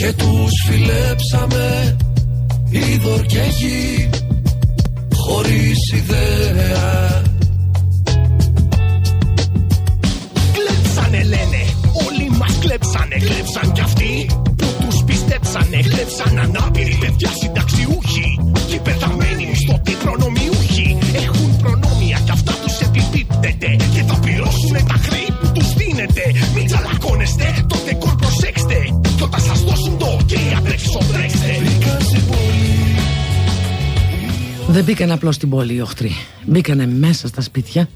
και τους φιλέψαμε είδωρ και γη χωρίς ιδέα. Κλέψανε λένε, όλοι μας κλέψανε, κλέψαν κι αυτοί που τους πιστέψανε, κλέψαν ανάπηροι παιδιά συνταξιούχοι και οι πεθαμένοι μισθωτοί προνομιούχοι απ' τρέξτε Μπήκαν στην πόλη Δεν μπήκαν απλώς στην πόλη οι οχτροί. Μπήκανε μέσα στα σπίτια,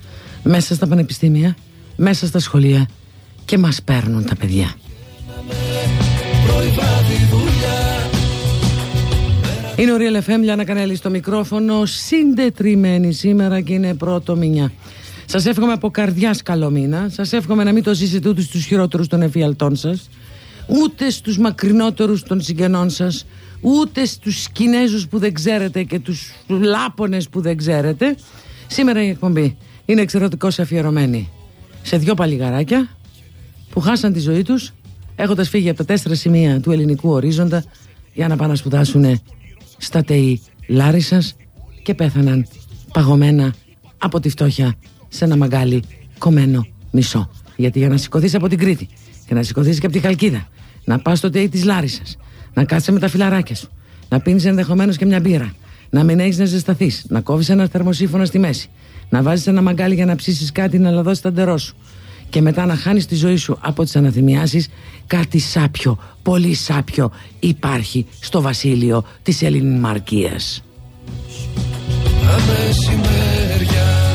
μέσα στα πανεπιστήμια, μέσα στα σχολεία και μας παίρνουν τα παιδιά. πρωί βράδυ δουλειά Είναι ο Real FM, Λιάννα Κανέλη στο μικρόφωνο, συντετριμένη σήμερα και είναι πρώτο μηνιά. Σας εύχομαι από καρδιάς καλό μήνα, σας εύχομαι να μην το ζήσετε ούτε στους χειρότερους των εφιαλτών σας, ούτε στους μακρινότερους των συγγενών σας, ούτε στους Κινέζους που δεν ξέρετε και τους Λάπονες που δεν ξέρετε. Σήμερα η εκπομπή είναι εξαιρετικώς αφιερωμένη σε δυο παλιγαράκια που χάσαν τη ζωή τους έχοντας φύγει από τα τέσσερα σημεία του ελληνικού ορίζοντα για να πάνε να σπουδάσουν στα ΤΕΙ Λάρισας και πέθαναν παγωμένα από τη φτώχεια σε ένα μαγκάλι κομμένο μισό. Γιατί για να σηκωθείς από την Κρήτη και να σηκωθείς και από τη Χαλκίδα, να πας στο ΤΕΙ της Λάρισας, να κάτσει με τα φιλαράκια σου, να πίνεις ενδεχομένως και μια μπύρα, να μην έχεις να ζεσταθείς, να κόβεις ένα θερμοσύφωνα στη μέση, να βάζεις ένα μαγκάλι για να ψήσεις κάτι να λαδώσεις τα ντερό σου. Και μετά να χάνεις τη ζωή σου από τις αναθυμιάσεις κάτι σάπιο, πολύ σάπιο υπάρχει στο βασίλειο της Ελληνιμαρκίας. τα μεσημέρια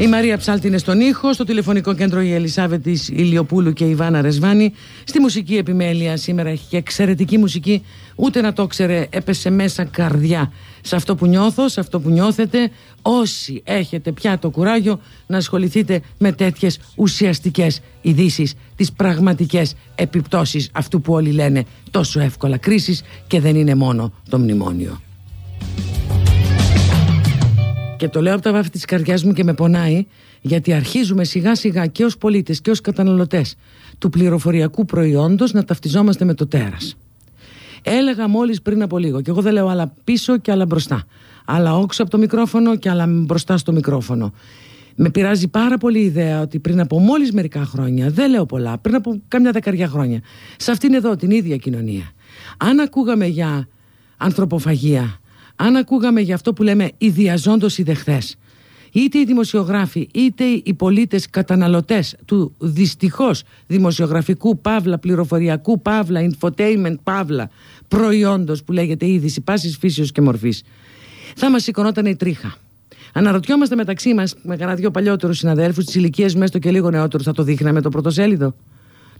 Η Μαρία Ψάλτη είναι στον ήχο, στο τηλεφωνικό κέντρο η Ελισάβετη Ηλιοπούλου και η Βάνα Ρεσβάνη. Στη μουσική επιμέλεια σήμερα έχει και εξαιρετική μουσική, ούτε να το ξέρε, έπεσε μέσα καρδιά. Σε αυτό που νιώθω, σε αυτό που νιώθετε, όσοι έχετε πια το κουράγιο να ασχοληθείτε με τέτοιες ουσιαστικές ειδήσεις, τις πραγματικές επιπτώσεις αυτού που όλοι λένε τόσο εύκολα κρίσης και δεν είναι μόνο το μνημόνιο. Και το λέω από τα βάφη της καρδιάς μου και με πονάει γιατί αρχίζουμε σιγά σιγά και ως πολίτες και ως καταναλωτές του πληροφοριακού προϊόντος να ταυτιζόμαστε με το τέρας. Έλεγα μόλις πριν από λίγο και εγώ δεν λέω άλλα πίσω και άλλα μπροστά. Άλλα όξω από το μικρόφωνο και άλλα μπροστά στο μικρόφωνο. Με πειράζει πάρα πολύ η ιδέα ότι πριν από μόλις μερικά χρόνια, δεν λέω πολλά, πριν από κάμια δεκαριά χρόνια, σε αυτήν εδώ την ίδια κοινωνία, αν ακούγαμε για ανθρωποφαγία, αν ακούγαμε για αυτό που λέμε ιδιαζόντως ιδεχθές είτε οι δημοσιογράφοι είτε οι πολίτες καταναλωτές του δυστυχώς δημοσιογραφικού παύλα πληροφοριακού παύλα infotainment παύλα προϊόντος που λέγεται είδηση πάσης φύσεως και μορφής θα μας σηκωνόταν η τρίχα Αναρωτιόμαστε μεταξύ μας, με κανένα δυο παλιότερους συναδέλφους τη ηλικία μου, έστω και λίγο νεότερου, θα το δείχναμε το πρωτοσέλιδο.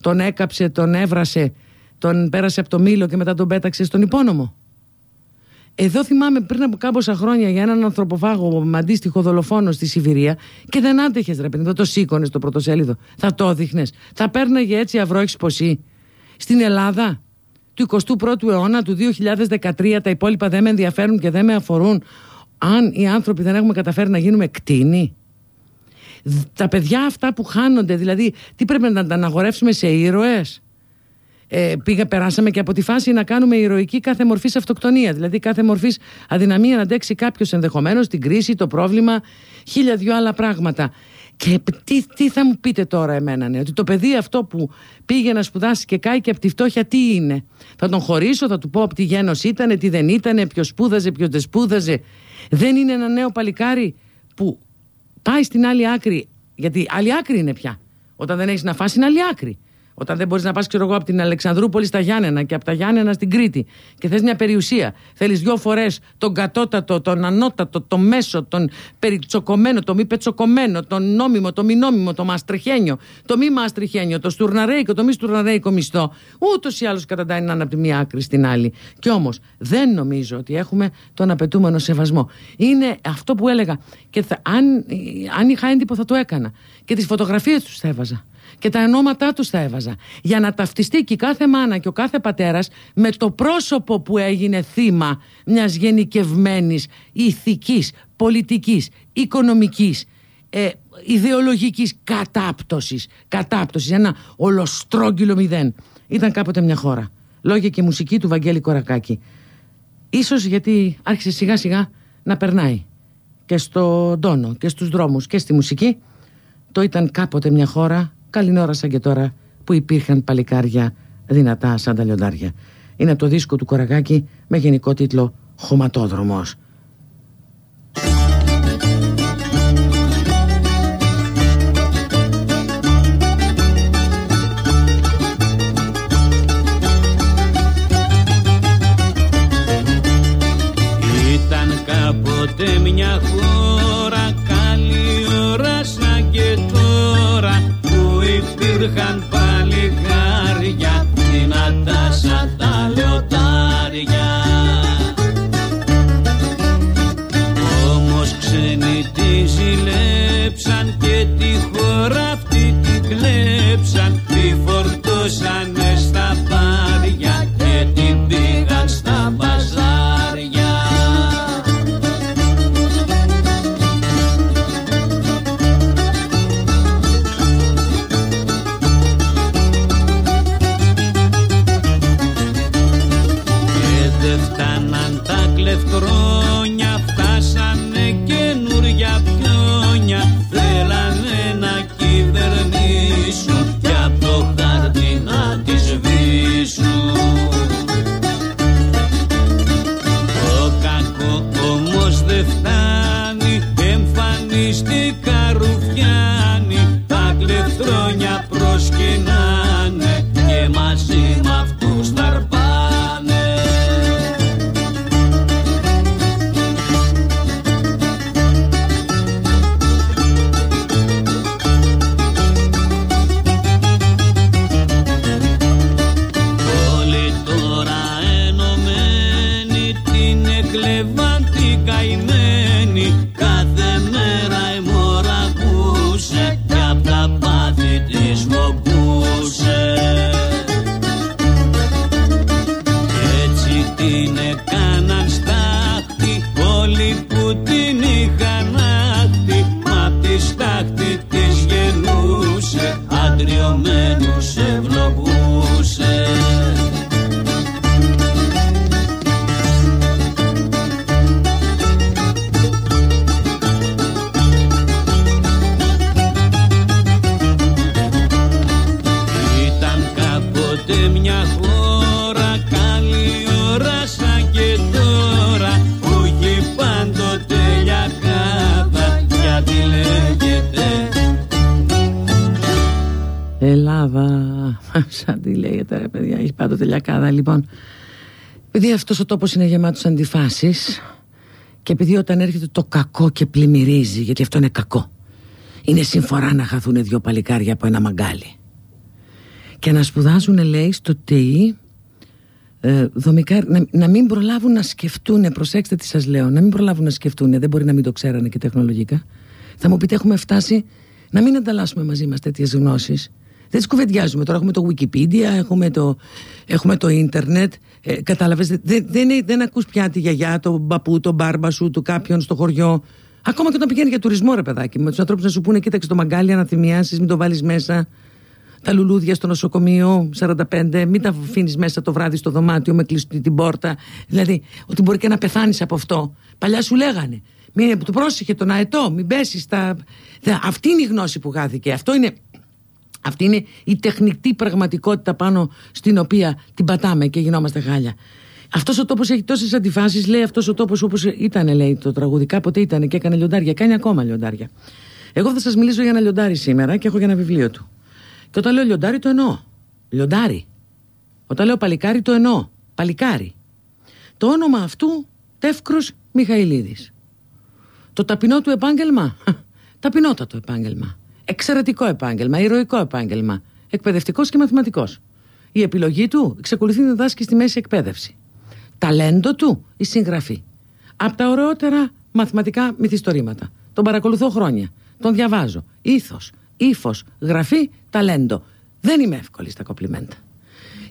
Τον έκαψε, τον έβρασε, τον πέρασε από το μήλο και μετά τον πέταξε στον υπόνομο. Εδώ θυμάμαι πριν από κάμποσα χρόνια για έναν ανθρωποφάγο με αντίστοιχο δολοφόνο στη Σιβηρία και δεν άντεχες, ρε παιδί, δεν το σήκωνες στο πρωτοσέλιδο. Θα το έδειχνε. Θα παίρναγε έτσι αυρό εξποσή. Στην Ελλάδα του 21ου αιώνα, του 2013, τα υπόλοιπα δεν με ενδιαφέρουν και δεν με αφορούν. Αν οι άνθρωποι δεν έχουμε καταφέρει να γίνουμε κτίνοι. Τα παιδιά αυτά που χάνονται, δηλαδή, τι πρέπει να τα αναγορεύσουμε σε ήρωες; Ε, πήγα, περάσαμε και από τη φάση να κάνουμε ηρωική κάθε μορφής αυτοκτονία. Δηλαδή κάθε μορφής αδυναμία να αντέξει κάποιος ενδεχομένως την κρίση, το πρόβλημα, χίλια δυο άλλα πράγματα. Και τι, τι θα μου πείτε τώρα εμένα, ναι, ότι το παιδί αυτό που πήγε να σπουδάσει και κάει και από τη φτώχεια, τι είναι; Θα τον χωρίσω, θα του πω από τι γένος ήταν, τι δεν ήταν, ποιος σπούδαζε, ποιος δεν σπούδαζε. Δεν είναι ένα νέο παλικάρι που πάει στην άλλη άκρη, γιατί άλλη άκρη είναι πια. Όταν δεν έχεις να φάσει, είναι άλλη άκρη. Όταν δεν μπορείς να πας, ξέρω εγώ, από την Αλεξανδρούπολη στα Γιάννενα και από τα Γιάννενα στην Κρήτη και θες μια περιουσία, θέλεις δύο φορές τον κατώτατο, τον ανώτατο, το μέσο, τον περιτσοκομμένο, το μη πετσοκομμένο, τον νόμιμο, το μη νόμιμο, το μαστριχένιο, το μη μαστριχένιο, το στουρναρέικο, το μη στουρναρέικο μισθό. Ούτως ή άλλως καταντάει να είναι από τη μία άκρη στην άλλη. Κι όμως δεν νομίζω ότι έχουμε τον απαιτούμενο σεβασμό. Είναι αυτό που έλεγα. Και θα, αν, αν είχα έντυπο θα το έκανα. Και τις φωτογραφίες τους θα έβαζα και τα ενώματά τους θα έβαζα. Για να ταυτιστεί και η κάθε μάνα και ο κάθε πατέρας με το πρόσωπο που έγινε θύμα μιας γενικευμένης ηθικής, πολιτικής, οικονομικής ε, ιδεολογικής κατάπτωσης. Κατάπτωσης, ένα ολοστρόγγυλο μηδέν. Ήταν κάποτε μια χώρα. Λόγια και μουσική του Βαγγέλη Κορακάκη. Ίσως γιατί άρχισε σιγά σιγά να περνάει και στον τόνο και στους δρόμους και στη μουσική το ήταν κάποτε μια χώρα Καλή ώρα σαν και τώρα που υπήρχαν παλικάρια δυνατά σαν τα λιοντάρια. Είναι το δίσκο του Κοραγάκη με γενικό τίτλο «Χωματόδρομος». Ήταν κάποτε μια χώρα υπήρχαν παλικάρια έχει πάντοτε λιακάδα. Λοιπόν, επειδή αυτός ο τόπος είναι γεμάτος αντιφάσεις και επειδή όταν έρχεται το κακό και πλημμυρίζει, γιατί αυτό είναι κακό, είναι συμφορά να χαθούν δύο παλικάρια από ένα μαγκάλι. Και να σπουδάζουν, λέει, στο ΤΕΙ ε, δομικά, να, να μην προλάβουν να σκεφτούν, προσέξτε τι σας λέω, να μην προλάβουν να σκεφτούν, δεν μπορεί να μην το ξέρανε και τεχνολογικά. Θα μου πείτε, έχουμε φτάσει να μην ανταλλάσσουμε μαζί μας τέτοιες γνώσεις. Δεν τις κουβεντιάζουμε τώρα, έχουμε το Wikipedia, έχουμε το, έχουμε το ίντερνετ, ε, κατάλαβες, δεν, δεν, δεν ακούς πια τη γιαγιά, τον παππού, τον μπάρμπα σου, του κάποιον στο χωριό. Ακόμα και όταν πηγαίνει για τουρισμό, ρε παιδάκι, με τους ανθρώπους να σου πούνε, κοίταξε το μαγκάλι, αναθυμιάσεις, μην το βάλεις μέσα τα λουλούδια στο νοσοκομείο 45, μην τα αφήνεις μέσα το βράδυ στο δωμάτιο με κλειστή την πόρτα. Δηλαδή, ότι μπορεί και να πεθάνεις από αυτό. Παλιά σου λέγανε. Μην του πρόσεχε τον αετό, μην πέσεις στα. Δε, αυτή είναι η γνώση που χάθηκε. Αυτό είναι, αυτή είναι η τεχνητή πραγματικότητα πάνω στην οποία την πατάμε και γινόμαστε χάλια. Αυτός ο τόπος έχει τόσες αντιφάσεις, λέει αυτός ο τόπος όπως ήταν, λέει το τραγούδι. Κάποτε ήταν και έκανε λιοντάρια. Κάνει ακόμα λιοντάρια. Εγώ θα σας μιλήσω για ένα λιοντάρι σήμερα και έχω και ένα βιβλίο του. Και όταν λέω λιοντάρι το εννοώ. Λιοντάρι. Όταν λέω παλικάρι το εννοώ. Παλικάρι. Το όνομα αυτού Τεύκρος Μιχαηλίδης. Το ταπεινό του επάγγελμα. Ταπεινότατο επάγγελμα. Εξαιρετικό επάγγελμα. Ηρωικό επάγγελμα. Εκπαιδευτικός και μαθηματικός. Η επιλογή του εξακολουθεί να δάσκει στη μέση εκπαίδευση. Ταλέντο του η συγγραφή. Από τα ωραιότερα μαθηματικά μυθιστορήματα. Τον παρακολουθώ χρόνια. Τον διαβάζω. Ήθος, ύφος, γραφή, ταλέντο. Δεν είμαι εύκολη στα κοπλιμέντα.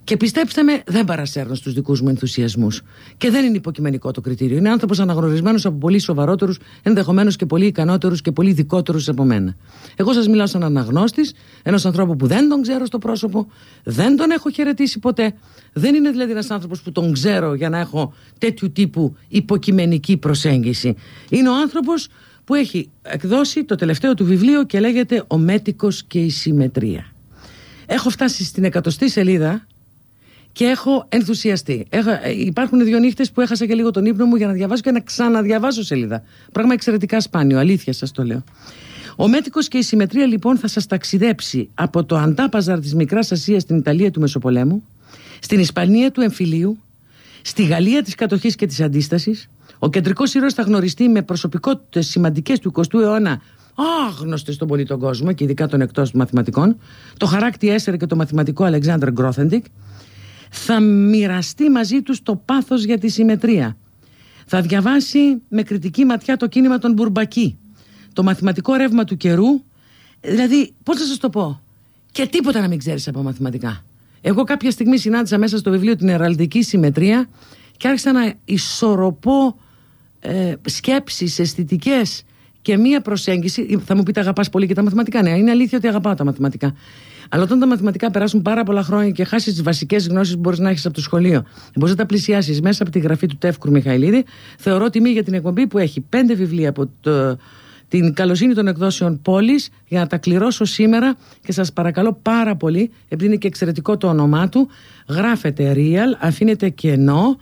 Και πιστέψτε με, δεν παρασέρνω στους δικούς μου ενθουσιασμούς. Και δεν είναι υποκειμενικό το κριτήριο. Είναι άνθρωπος αναγνωρισμένος από πολύ σοβαρότερους, ενδεχομένως και πολύ ικανότερους και πολύ δικότερους από μένα. Εγώ σας μιλάω σαν αναγνώστης ενός ανθρώπου που δεν τον ξέρω στο πρόσωπο, δεν τον έχω χαιρετήσει ποτέ. Δεν είναι δηλαδή ένας άνθρωπος που τον ξέρω για να έχω τέτοιου τύπου υποκειμενική προσέγγιση. Είναι ο άνθρωπος που έχει εκδώσει το τελευταίο του βιβλίο και λέγεται «Ο μέτικος και η συμμετρία». Έχω φτάσει στην εκατοστή σελίδα και έχω ενθουσιαστεί. Έχω, ε, υπάρχουν δύο νύχτες που έχασα και λίγο τον ύπνο μου για να διαβάσω και να ξαναδιαβάσω σελίδα. Πράγμα εξαιρετικά σπάνιο, αλήθεια σας το λέω. Ο Μέτικος και η Συμμετρία λοιπόν θα σας ταξιδέψει από το Αντάπαζαρ της Μικράς Ασίας στην Ιταλία του Μεσοπολέμου, στην Ισπανία του Εμφυλίου, στη Γαλλία της Κατοχής και της Αντίστασης. Ο κεντρικός ήρωας θα γνωριστεί με προσωπικότητες σημαντικές του 20ου αιώνα άγνωστες στον πολύ τον κόσμο και ειδικά των εκτός μαθηματικών, το χαράκτη Έσερ και το μαθηματικό Αλεξάνδρ Γκρόθεντικ, θα μοιραστεί μαζί τους το πάθος για τη συμμετρία. Θα διαβάσει με κριτική ματιά το κίνημα των Μπουρμπακί, το μαθηματικό ρεύμα του καιρού. Δηλαδή, πώς θα σας το πω, και τίποτα να μην ξέρεις από μαθηματικά. Εγώ κάποια στιγμή συνάντησα μέσα στο βιβλίο την εραλδική συμμετρία και άρχισα να ισορροπώ ε, σκέψεις αισθητικές και μία προσέγγιση. Θα μου πείτε, αγαπάς πολύ και τα μαθηματικά. Ναι, είναι αλήθεια ότι αγαπάω τα μαθηματικά. Αλλά όταν τα μαθηματικά περάσουν πάρα πολλά χρόνια και χάσεις τις βασικές γνώσεις που μπορείς να έχεις από το σχολείο, μπορείς να τα πλησιάσεις μέσα από τη γραφή του Τεύκρου Μιχαηλίδη, θεωρώ τιμή για την εκπομπή που έχει πέντε βιβλία από το, την καλοσύνη των εκδόσεων πόλης για να τα κληρώσω σήμερα και σας παρακαλώ πάρα πολύ, επειδή είναι και εξαιρετικό το όνομά του, γράφετε real, αφήνετε κενό,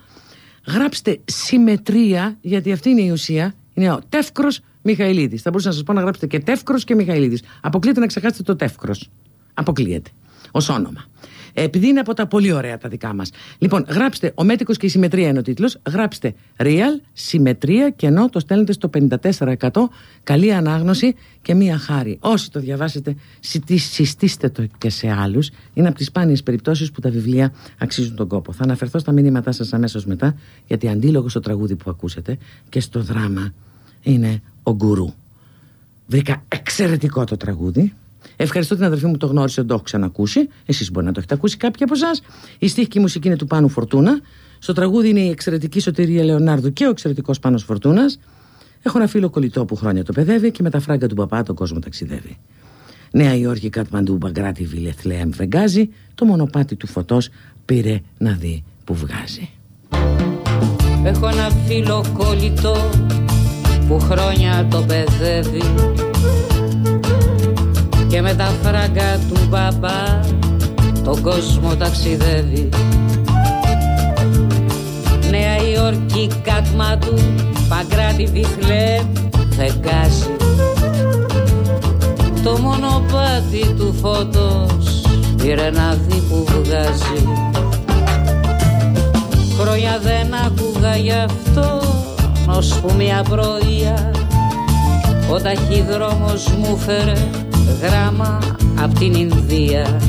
γράψτε συμμετρία, γιατί αυτή είναι η ουσία. Είναι ο Τεύκρος Μιχαηλίδης. Θα μπορούσα να σας πω να γράψετε και Τεύκρος και Μιχαηλίδης. Αποκλείεται να ξεχάσετε το Τεύκρος. Αποκλείεται. Ω όνομα. Επειδή είναι από τα πολύ ωραία τα δικά μας. Λοιπόν, γράψτε Ο Μέτικος και η Συμμετρία είναι ο τίτλος. Γράψτε Real, Συμμετρία και ενώ το στέλνετε στο 54%. Καλή ανάγνωση και μία χάρη. Όσοι το διαβάσετε, συστήστε το και σε άλλους. Είναι από τις σπάνιες περιπτώσεις που τα βιβλία αξίζουν τον κόπο. Θα αναφερθώ στα μηνύματά σας αμέσως μετά, γιατί αντίλογος στο τραγούδι που ακούσατε και στο δράμα είναι ο γκουρού. Βρήκα εξαιρετικό το τραγούδι. Ευχαριστώ την αδερφή μου που το γνώρισε, το έχω ξανακούσει. Εσείς μπορεί να το έχετε ακούσει κάποιοι από εσάς. Η στίχη και η μουσική είναι του Πάνου Φορτούνα. Στο τραγούδι είναι η εξαιρετική σωτηρία Λεωνάρδου και ο εξαιρετικός Πάνος Φορτούνας. Έχω ένα φίλο κολλητό που χρόνια το παιδεύει και με τα φράγκα του παπά τον κόσμο ταξιδεύει. Νέα Υόρκη, Κατμαντού, Μπαγκράτη, Βιλεθλέμ, Βεγγάζι, το μονοπάτι του φωτός πήρε να δει που βγάζει. Έχω ένα φίλο κολλητό που χρόνια το παιδεύει και με τα φράγκα του μπαμπά τον κόσμο ταξιδεύει. Νέα Υόρκη, Κατμαντού, Παγκράτη, Βιθλέ, Φεγγάζι Το μονοπάτι του φώτος πήρε να δει που βγάζει. Χρόνια δεν άκουγα γι' αυτό που μια πρωία ο ταχυδρόμος μου φέρε γράμμα από την Ινδία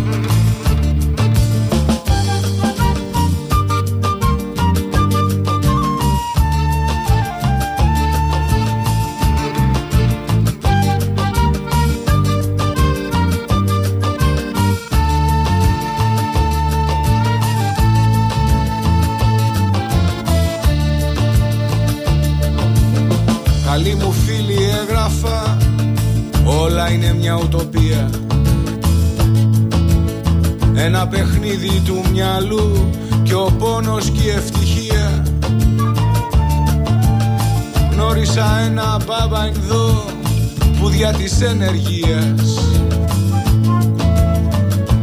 Ένα παιχνίδι του μυαλού και ο πόνος και η ευτυχία. Γνώρισα ένα μπαμπανδό που δια της ενεργείας.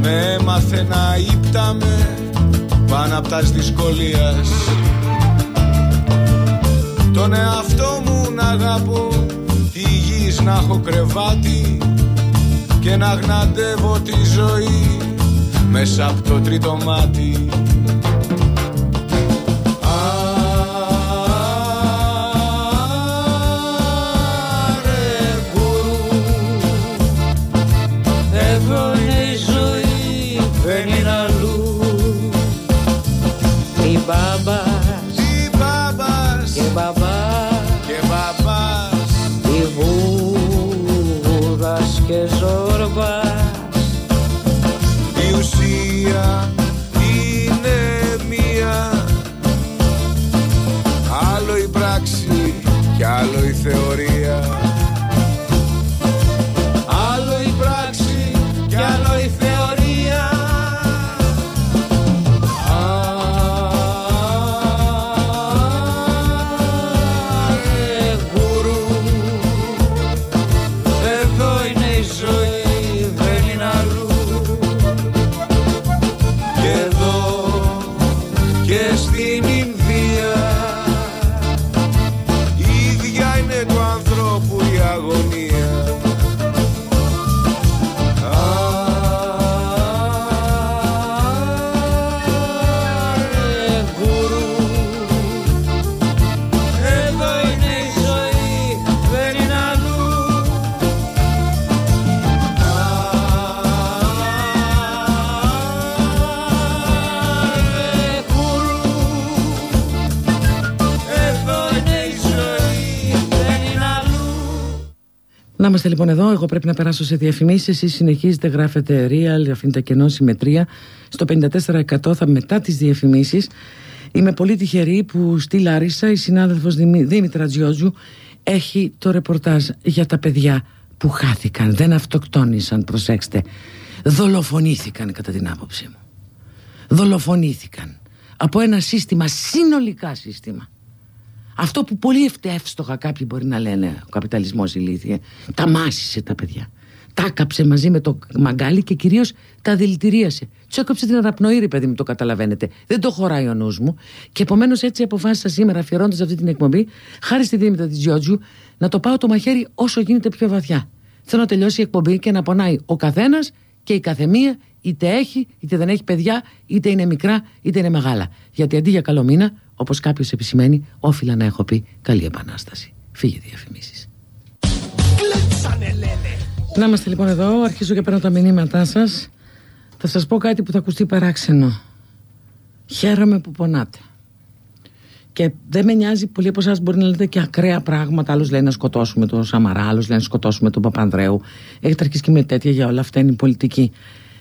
Με έμαθε να ύπταμε πάνω απ' τα δυσκολίας. Τον εαυτό μου να αγαπώ υγιής να έχω κρεβάτι και να γναντεύω τη ζωή με μέσα από το τρίτο μάτι. Άρε ουσία είναι μία. Άλλο η πράξη και άλλο η θεωρία Να είμαστε λοιπόν εδώ. Εγώ πρέπει να περάσω σε διαφημίσεις. Εσείς συνεχίζετε, γράφετε real, αφήνετε κενό συμμετρία. Στο 54% θα μετά τις διαφημίσεις. Είμαι πολύ τυχερή που στη Λάρισα η συνάδελφος Δήμητρα Τζιόζου έχει το ρεπορτάζ για τα παιδιά που χάθηκαν. Δεν αυτοκτόνησαν, προσέξτε. Δολοφονήθηκαν κατά την άποψή μου. Δολοφονήθηκαν από ένα σύστημα, συνολικά σύστημα. Αυτό που πολύ εύστοχα κάποιοι μπορεί να λένε ο καπιταλισμός ηλίθιε τα μάσησε τα παιδιά. Τα έκαψε μαζί με το μαγκάλι και κυρίως τα δηλητηρίασε. Τους έκαψε την αναπνοή ρε παιδί μου το καταλαβαίνετε. Δεν το χωράει ο νους μου. Και επομένως έτσι αποφάσισα σήμερα αφιερώντας αυτή την εκπομπή χάρη στη Δήμητρα της Γιώτζου να το πάω το μαχαίρι όσο γίνεται πιο βαθιά. Θέλω να τελειώσει η εκπομπή και να πονάει ο καθένας και η καθεμία είτε έχει είτε δεν έχει παιδιά είτε είναι μικρά είτε είναι μεγάλα. Γιατί αντί για καλό μήνα όπως κάποιος επισημαίνει όφιλα να έχω πει καλή επανάσταση φύγε διαφημίσεις. Κλέψανε λένε. Να είμαστε λοιπόν εδώ, αρχίζω και παίρνω τα μηνύματά σας. Θα σας πω κάτι που θα ακουστεί παράξενο. Χαίρομαι που πονάτε. Και δεν με νοιάζει, πολλοί από εσάς μπορεί να λέτε και ακραία πράγματα. Άλλο λέει να σκοτώσουμε τον Σαμαρά, άλλο λέει να σκοτώσουμε τον Παπανδρέου. Έχετε αρχίσει και με τέτοια για όλα αυτά είναι η πολιτική.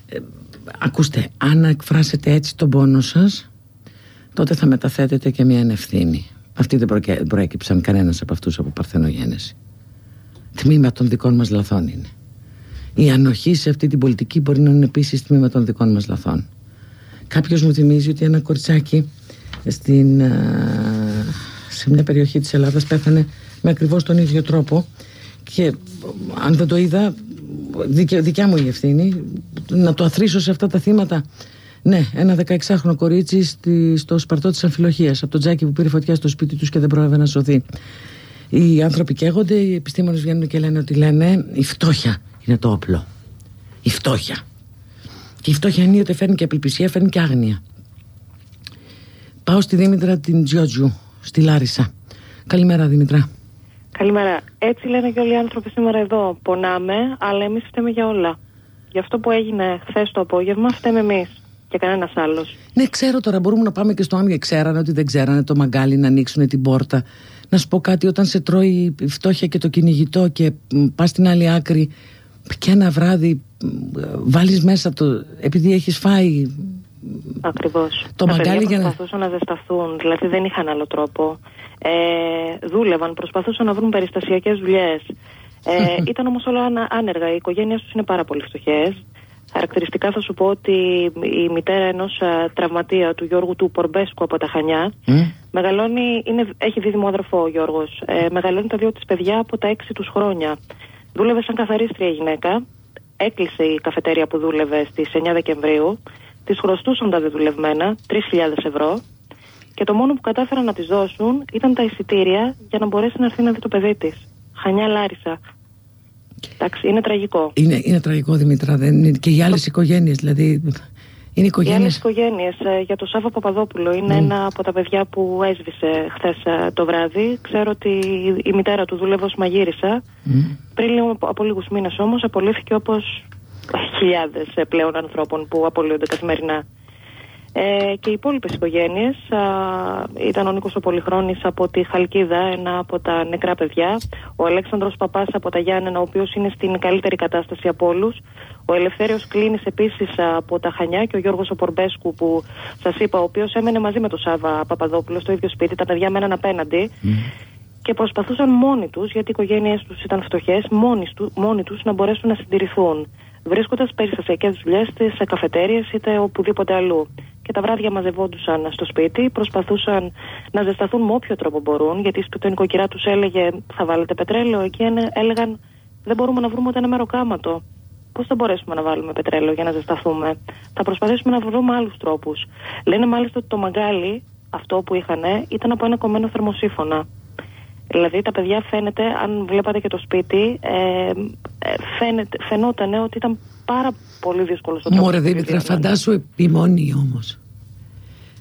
Ε, ακούστε, αν εκφράσετε έτσι τον πόνο σας, τότε θα μεταθέτετε και μια ευθύνη. Αυτοί δεν προκέ- προέκυψαν κανένας από αυτούς από παρθενογένεση. Τμήμα των δικών μας λαθών είναι. Η ανοχή σε αυτή την πολιτική μπορεί να είναι επίσης τμήμα των δικών μας λαθών. Κάποιος μου θυμίζει ότι ένα κοριτσάκι στην, α, σε μια περιοχή της Ελλάδας πέθανε με ακριβώς τον ίδιο τρόπο και αν δεν το είδα δικιά, δικιά μου η ευθύνη να το αθροίσω σε αυτά τα θύματα. Ναι, ένα 16χρονο κορίτσι στη, στο σπαρτό της αμφιλοχίας από το τζάκι που πήρε φωτιά στο σπίτι τους και δεν πρόλαβε να σωθεί. Οι άνθρωποι καίγονται, οι επιστήμονες βγαίνουν και λένε ότι λένε η φτώχεια είναι το όπλο. Η φτώχεια και η φτώχεια ενίοτε φέρνει και απελπισία, φέρνει και άγνοια. Πάω στη Δήμητρα την Τζιότζου, στη Λάρισα. Καλημέρα Δήμητρα. Καλημέρα. Έτσι λένε και όλοι οι άνθρωποι σήμερα εδώ. Πονάμε, αλλά εμείς φταίμε για όλα. Γι' αυτό που έγινε χθες το απόγευμα, φταίμε εμείς και κανένας άλλος. Ναι, ξέρω τώρα, μπορούμε να πάμε και στο Άμια. Ξέρανε ότι δεν ξέρανε το μαγκάλι να ανοίξουν την πόρτα. Να σου πω κάτι, όταν σε τρώει η φτώχεια και το κυνηγητό και πας στην άλλη άκρη και ένα βράδυ βάλεις μέσα το. επειδή έχεις φάει. Ακριβώς. Το Τα μαγκάλι παιδιά για να- προσπαθούσαν να ζεσταθούν, δηλαδή δεν είχαν άλλο τρόπο. Ε, δούλευαν, προσπαθούσαν να βρουν περιστασιακές δουλειές. Ε, ήταν όμως όλα άνα- άνεργα. Οι οικογένειε τους είναι πάρα πολύ φτωχές. Χαρακτηριστικά θα σου πω ότι η μητέρα ενός τραυματία του Γιώργου του Πορμπέσκου από τα Χανιά Μμ. Μεγαλώνει, είναι, έχει δίδυμο αδερφό ο Γιώργος. Ε, μεγαλώνει τα δύο της παιδιά από τα έξι τους χρόνια. Δούλευε σαν καθαρίστρια η γυναίκα. Έκλεισε η καφετέρια που δούλευε στις 9 Δεκεμβρίου. Τη χρωστούσαν τα δεδουλευμένα, 3.000 ευρώ. Και το μόνο που κατάφεραν να της δώσουν ήταν τα εισιτήρια για να μπορέσει να έρθει να δει το παιδί της. Χανιά Λάρισα. Εντάξει, είναι τραγικό. Είναι, είναι τραγικό Δημήτρα, δεν είναι και οι άλλες οικογένειες. Δηλαδή, Είναι Οι οικογένειες. άλλε οικογένειε. Για το Σάββα Παπαδόπουλο είναι ένα από τα παιδιά που έσβησε χθες το βράδυ. Ξέρω ότι η- η μητέρα του δούλευε ως μαγείρισα. Πριν λίγο από- από λίγους μήνες όμως απολύθηκε όπως χιλιάδες πλέον ανθρώπων που απολύονται καθημερινά. Ε, και οι υπόλοιπες οικογένειες ήταν ο Νίκος ο Πολυχρόνης από τη Χαλκίδα, ένα από τα νεκρά παιδιά. Ο Αλέξανδρος Παπάς από τα Γιάννενα, ο οποίος είναι στην καλύτερη κατάσταση από όλους. Ο Ελευθέριος Κλίνης επίσης από τα Χανιά και ο Γιώργος Οπορμπέσκου που σας είπα, ο οποίος έμενε μαζί με τον Σάβα Παπαδόπουλο στο ίδιο σπίτι. Τα παιδιά μέναν απέναντι και προσπαθούσαν μόνοι τους, γιατί οι οικογένειές τους ήταν φτωχές, μόνοι, του, μόνοι τους να μπορέσουν να συντηρηθούν. Βρίσκοντας περιστασιακές δουλειές σε καφετέρειες είτε οπουδήποτε αλλού. Και τα βράδια μαζευόντουσαν στο σπίτι, προσπαθούσαν να ζεσταθούν με όποιο τρόπο μπορούν, γιατί το νοικοκυρά τους έλεγε Θα βάλετε πετρέλαιο. Εκεί ανε- έλεγαν Δεν μπορούμε να βρούμε ούτε ένα μεροκάματο. Πώς θα μπορέσουμε να βάλουμε πετρέλαιο για να ζεσταθούμε; Θα προσπαθήσουμε να βρούμε άλλους τρόπους. Λένε μάλιστα ότι το μαγκάλι, αυτό που είχαν, ήταν από ένα κομμένο θερμοσύφωνα. Δηλαδή τα παιδιά φαίνεται, αν βλέπατε και το σπίτι, ε, ε, φαίνεται, φαινόταν ότι ήταν πάρα πολύ δύσκολο στο Μωρέ Δήμητρα, φαντάσου επιμονή όμως.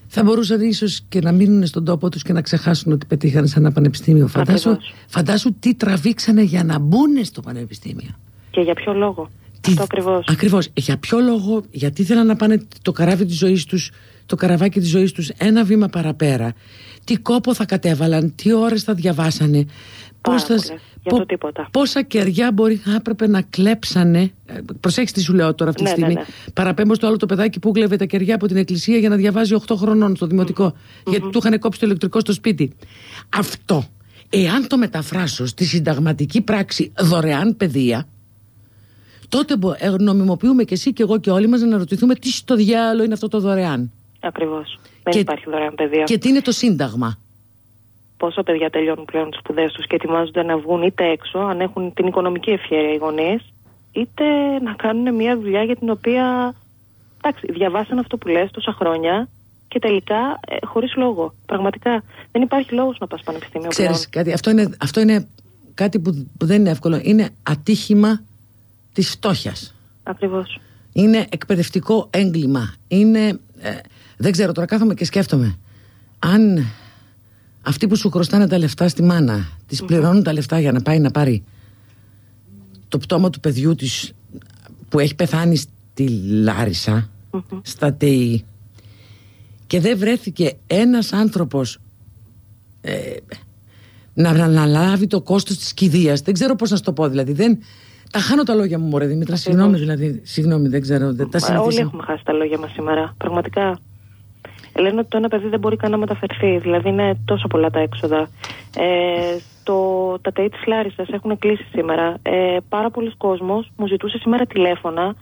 Θα μπορούσαν ίσως και να μείνουν στον τόπο τους και να ξεχάσουν ότι πετύχανε σε ένα πανεπιστήμιο. Φαντάσου, Ακριβώς. φαντάσου τι τραβήξανε για να μπουν στο πανεπιστήμιο. Και για ποιο λόγο. Τι- Αυτό ακριβώς. Ακριβώς. Για ποιο λόγο, γιατί ήθελαν να πάνε το καράβι της ζωής τους, το καραβάκι της ζωής τους ένα βήμα παραπέρα. Τι κόπο θα κατέβαλαν, τι ώρες θα διαβάσανε. Πάρα πώς θα- πολλές. Για το τίποτα. Πόσα κεριά μπορεί να έπρεπε να κλέψανε. Ε, Προσέξτε τι σου λέω τώρα αυτή τη Ναι, ναι, στιγμή. ναι. Παραπέμπω στο άλλο το παιδάκι που κλέβε τα κεριά από την εκκλησία για να διαβάζει 8 χρονών στο δημοτικο Γιατί του είχαν κόψει το ηλεκτρικό στο σπίτι. Αυτό, εάν το μεταφράσω στη συνταγματική πράξη δωρεάν παιδεία, τότε μπο- ε, νομιμοποιούμε και εσύ και εγώ και όλοι μας να ρωτηθούμε τι στο διάλογο είναι αυτό το δωρεάν. Ακριβώς. Δεν Και- υπάρχει δωρεάν παιδεία. Και τι είναι το σύνταγμα. Πόσα παιδιά τελειώνουν πλέον τις σπουδές τους και ετοιμάζονται να βγουν είτε έξω, αν έχουν την οικονομική ευχαίρεια οι γονείς, είτε να κάνουν μια δουλειά για την οποία. Εντάξει, διαβάσαν αυτό που λες τόσα χρόνια και τελικά ε, χωρίς λόγο. Πραγματικά δεν υπάρχει λόγος να πας πανεπιστήμιο Ξέρεις κάτι, αυτό είναι, αυτό είναι κάτι που, που δεν είναι εύκολο. Είναι ατύχημα της φτώχειας. Ακριβώς. Είναι εκπαιδευτικό έγκλημα. Είναι, ε, δεν ξέρω, τώρα κάθομαι και σκέφτομαι. Αν αυτοί που σου χρωστάνε τα λεφτά στη μάνα, τις πληρώνουν τα λεφτά για να πάει να πάρει το πτώμα του παιδιού της που έχει πεθάνει στη λαρισα στα ΤΕΙ και δεν βρέθηκε ένας άνθρωπος ε, να αναλάβει το κόστος της κηδείας. Δεν ξέρω πώς να σου το πω δηλαδή. Δεν, τα χάνω τα λόγια μου μωρέ Δημήτρα. Συγγνώμη δηλαδή. Συγγνώμη δεν ξέρω. Δεν, τα Μα, Όλοι συνηθίσαμε. έχουμε χάσει τα λόγια μας σήμερα. Πραγματικά. Λένε ότι το ένα παιδί δεν μπορεί καν να μεταφερθεί. Δηλαδή είναι τόσο πολλά τα έξοδα. Ε, το, τα ΤΕΙ της Λάρισας έχουν κλείσει σήμερα. Ε, πάρα πολλοί κόσμος μου ζητούσε σήμερα τηλέφωνα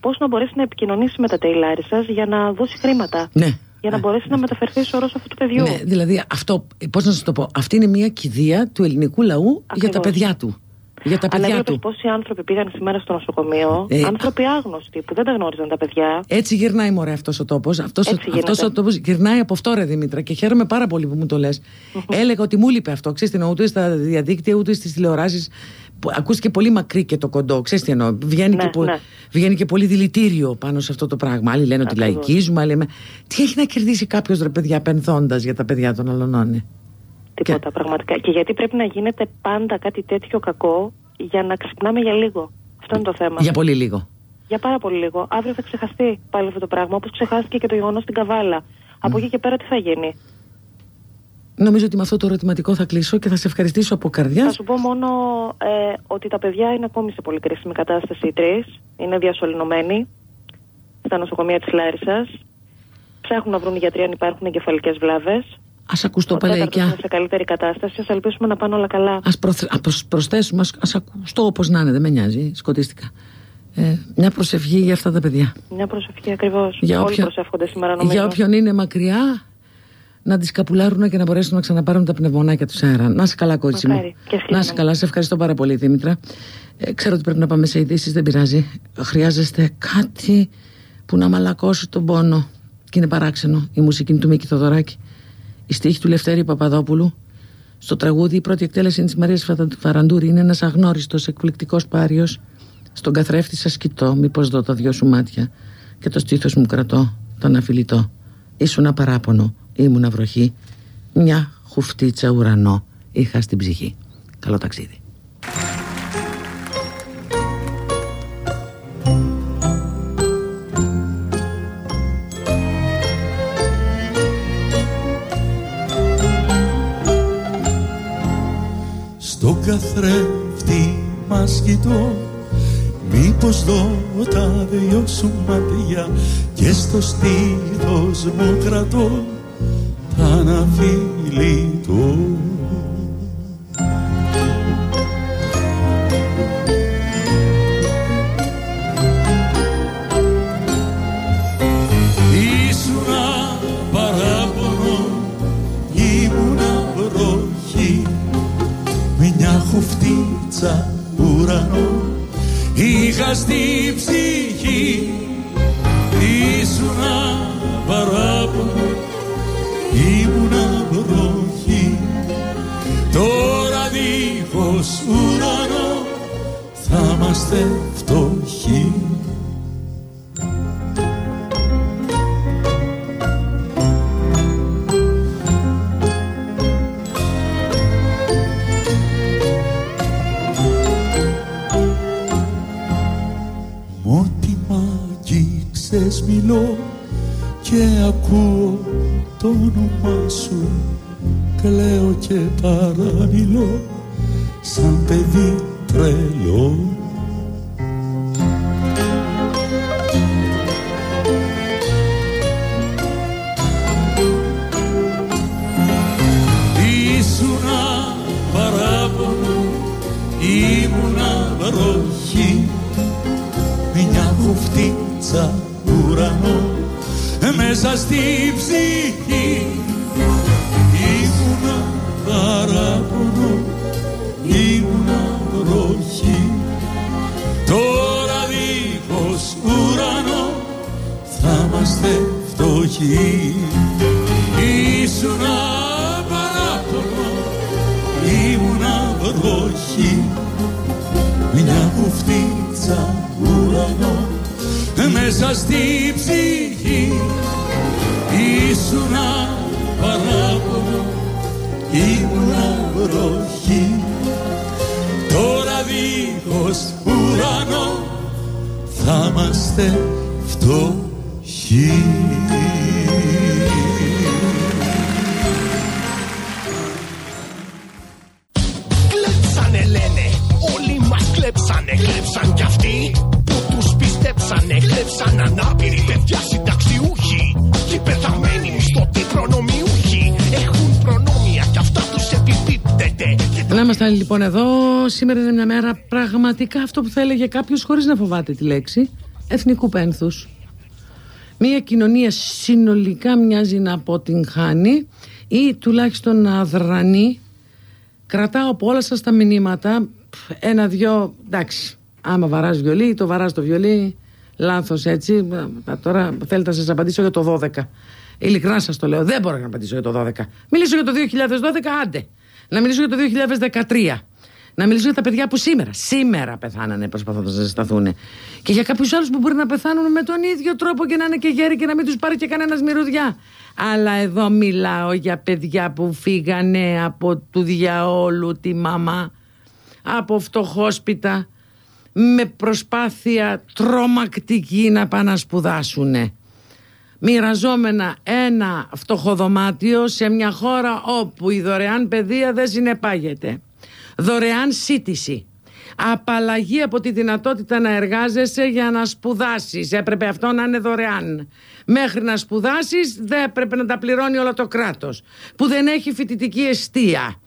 πώς να μπορέσει να επικοινωνήσει με τα ΤΕΙ Λάρισας για να δώσει χρήματα. Ναι. Για να μπορέσει να μεταφερθεί στο όρος αυτού του παιδιού. Ναι, δηλαδή αυτό, πώς να σας το πω, αυτή είναι μια κηδεία του ελληνικού λαού για τα Ακριβώς. παιδιά του. Για τα Αν παιδιά έβλεπε του. πόσοι άνθρωποι πήγαν σήμερα στο νοσοκομείο, Ε, άνθρωποι άγνωστοι που δεν τα γνώριζαν τα παιδιά. Έτσι γυρνάει μωρέ αυτός ο τόπος αυτός, ο- Έτσι γίνεται. αυτός ο τόπος γυρνάει από αυτό ρε Δημήτρα και χαίρομαι πάρα πολύ που μου το λες Έλεγα ότι μου λείπε αυτό Ξέρεις τι εννοώ ούτε στα διαδίκτυα ούτε στις τηλεοράσεις που Ακούστηκε πολύ μακρύ και το κοντό Ξέρεις τι εννοώ βγαίνει, Ναι, και, πο- ναι. βγαίνει και πολύ δηλητήριο πάνω σε αυτό το πράγμα Άλλοι λένε ότι Ακριβώς. λαϊκίζουμε άλλοι... λέμε- Τι έχει να κερδίσει κάποιος ρε παιδιά πενθώντας για τα παιδιά των αλλωνών ε; Τίποτα πραγματικά. Και γιατί πρέπει να γίνεται πάντα κάτι τέτοιο κακό για να ξυπνάμε για λίγο. Αυτό είναι το θέμα. Για πολύ λίγο Για πάρα πολύ λίγο. Αύριο θα ξεχαστεί πάλι αυτό το πράγμα, όπως ξεχάστηκε και το γεγονός στην Καβάλα. Από εκεί και πέρα τι θα γίνει; Νομίζω ότι με αυτό το ερωτηματικό θα κλείσω και θα σε ευχαριστήσω από Θα καρδιά. σου πω μόνο ε, ότι τα παιδιά είναι ακόμη σε πολύ κρίσιμη κατάσταση οι τρεις. Είναι διασωληνωμένοι στα νοσοκομεία της Λάρισας. Ψάχνουν να βρουν οι γιατροί αν υπάρχουν εγκεφαλικές βλάβες. Α ακουστώ Ο τέταρτος παλαικιά. είναι σε καλύτερη κατάσταση. Α ελπίσουμε να πάνε όλα καλά. Α προσθέσουμε, α ακουστώ όπως να είναι, δεν με νοιάζει. Σκοτίστηκα. Ε, μια προσευχή για αυτά τα παιδιά. Μια προσευχή ακριβώς. Για Όλοι όποιον- προσεύχονται σήμερα νομίζω. Για όποιον είναι μακριά, να τις καπουλάρουν και να μπορέσουν να ξαναπάρουν τα πνευμονάκια τους αέρα. Να είσαι καλά, κότσι μου. Μακάρι. Και ευχή Να είσαι μου. καλά, σε ευχαριστώ πάρα πολύ, Δήμητρα. Ε, ξέρω ότι πρέπει να πάμε σε ειδήσεις, δεν πειράζει. Χρειάζεστε κάτι που να μαλακώσει τον πόνο. Και είναι παράξενο. Η μουσική είναι του Μίκη Θοδωράκη. Η στίχη του Λευτέρη Παπαδόπουλου. Στο τραγούδι η πρώτη εκτέλεση είναι της Μαρίας Φαραντούρη. Είναι ένας αγνώριστος, εκπληκτικός πάριος. Στον καθρέφτη σας κοιτώ, μήπως δω τα δυο σου μάτια. και το στήθος μου κρατώ, τον αφιλητό. Ήσουν παράπονο, ήμουν βροχή, μια χουφτίτσα ουρανό είχα στην ψυχή. Καλό ταξίδι. Κοιτώ. Μήπως δω τα δυο σου μάτια και στο στήθος μου κρατώ τα αναφιλητώ είχα στη ψυχή. Ήσουνα παράπονο ήμουνα βροχή. Τώρα δίχως ουρανό θα είμαστε μιλώ και ακούω το όνομά σου. Κλαίω και παραμιλώ σαν παιδί τρελό εδώ. Σήμερα είναι μια μέρα πραγματικά αυτό που θα έλεγε κάποιος χωρίς να φοβάται τη λέξη. Εθνικού πένθους. Μια κοινωνία συνολικά μοιάζει να αποτυγχάνει ή τουλάχιστον να αδρανεί. Κρατάω από όλα σας τα μηνύματα ένα-δυο, εντάξει, άμα βαράς βιολί, το βαράς το βιολί, λάθος έτσι. Α, Τώρα θέλετε να σας απαντήσω για το 12. Ειλικρινά σας το λέω, δεν μπορώ να απαντήσω για το 12. Μιλήσω για το 2012, άντε. Να μιλήσω για το 2013. Να μιλήσω για τα παιδιά που σήμερα, σήμερα πεθάνανε προσπαθώντα να ζεσταθούν. Και για κάποιους άλλους που μπορεί να πεθάνουν με τον ίδιο τρόπο και να είναι και γέροι και να μην τους πάρει και κανένας μυρωδιά. Αλλά εδώ μιλάω για παιδιά που φύγανε από του διαόλου τη μαμά, από φτωχόσπιτα, με προσπάθεια τρομακτική να πάνε να σπουδάσουνε μοιραζόμενα ένα φτωχοδωμάτιο σε μια χώρα όπου η δωρεάν παιδεία δεν συνεπάγεται. Δωρεάν σύντηση. Απαλλαγή από τη δυνατότητα να εργάζεσαι για να σπουδάσεις. Έπρεπε αυτό να είναι δωρεάν. Μέχρι να σπουδάσεις δεν έπρεπε να τα πληρώνει όλο το κράτος. Που δεν έχει φοιτητική αιστεία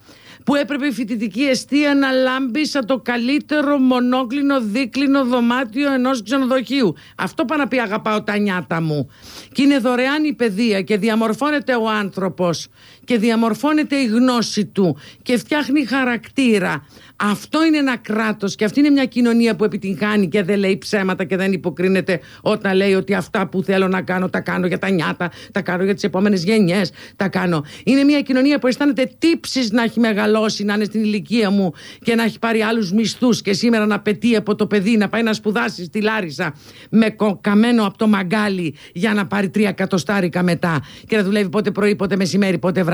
που έπρεπε η φοιτητική αιστεία να λάμπει σαν το καλύτερο μονόκλινο δίκλινο δωμάτιο ενός ξενοδοχείου. Αυτό πάω να πει αγαπάω τα νιάτα μου. Και είναι δωρεάν η παιδεία και διαμορφώνεται ο άνθρωπος και διαμορφώνεται η γνώση του και φτιάχνει χαρακτήρα. Αυτό είναι ένα κράτος και αυτή είναι μια κοινωνία που επιτυγχάνει και δεν λέει ψέματα και δεν υποκρίνεται όταν λέει ότι αυτά που θέλω να κάνω τα κάνω για τα νιάτα, τα κάνω για τις επόμενες γενιές, τα κάνω. Είναι μια κοινωνία που αισθάνεται τύψεις να έχει μεγαλώσει μεγαλώσει, να είναι στην ηλικία μου και να έχει πάρει άλλους μισθούς και σήμερα να πετύχει από το παιδί να πάει να σπουδάσει στη Λάρισα με καμένο από το μαγκάλι για να πάρει τρία εκατοστάρικα μετά και να δουλεύει πότε πρωί, πότε μεσημέρι, πότε βράδυ.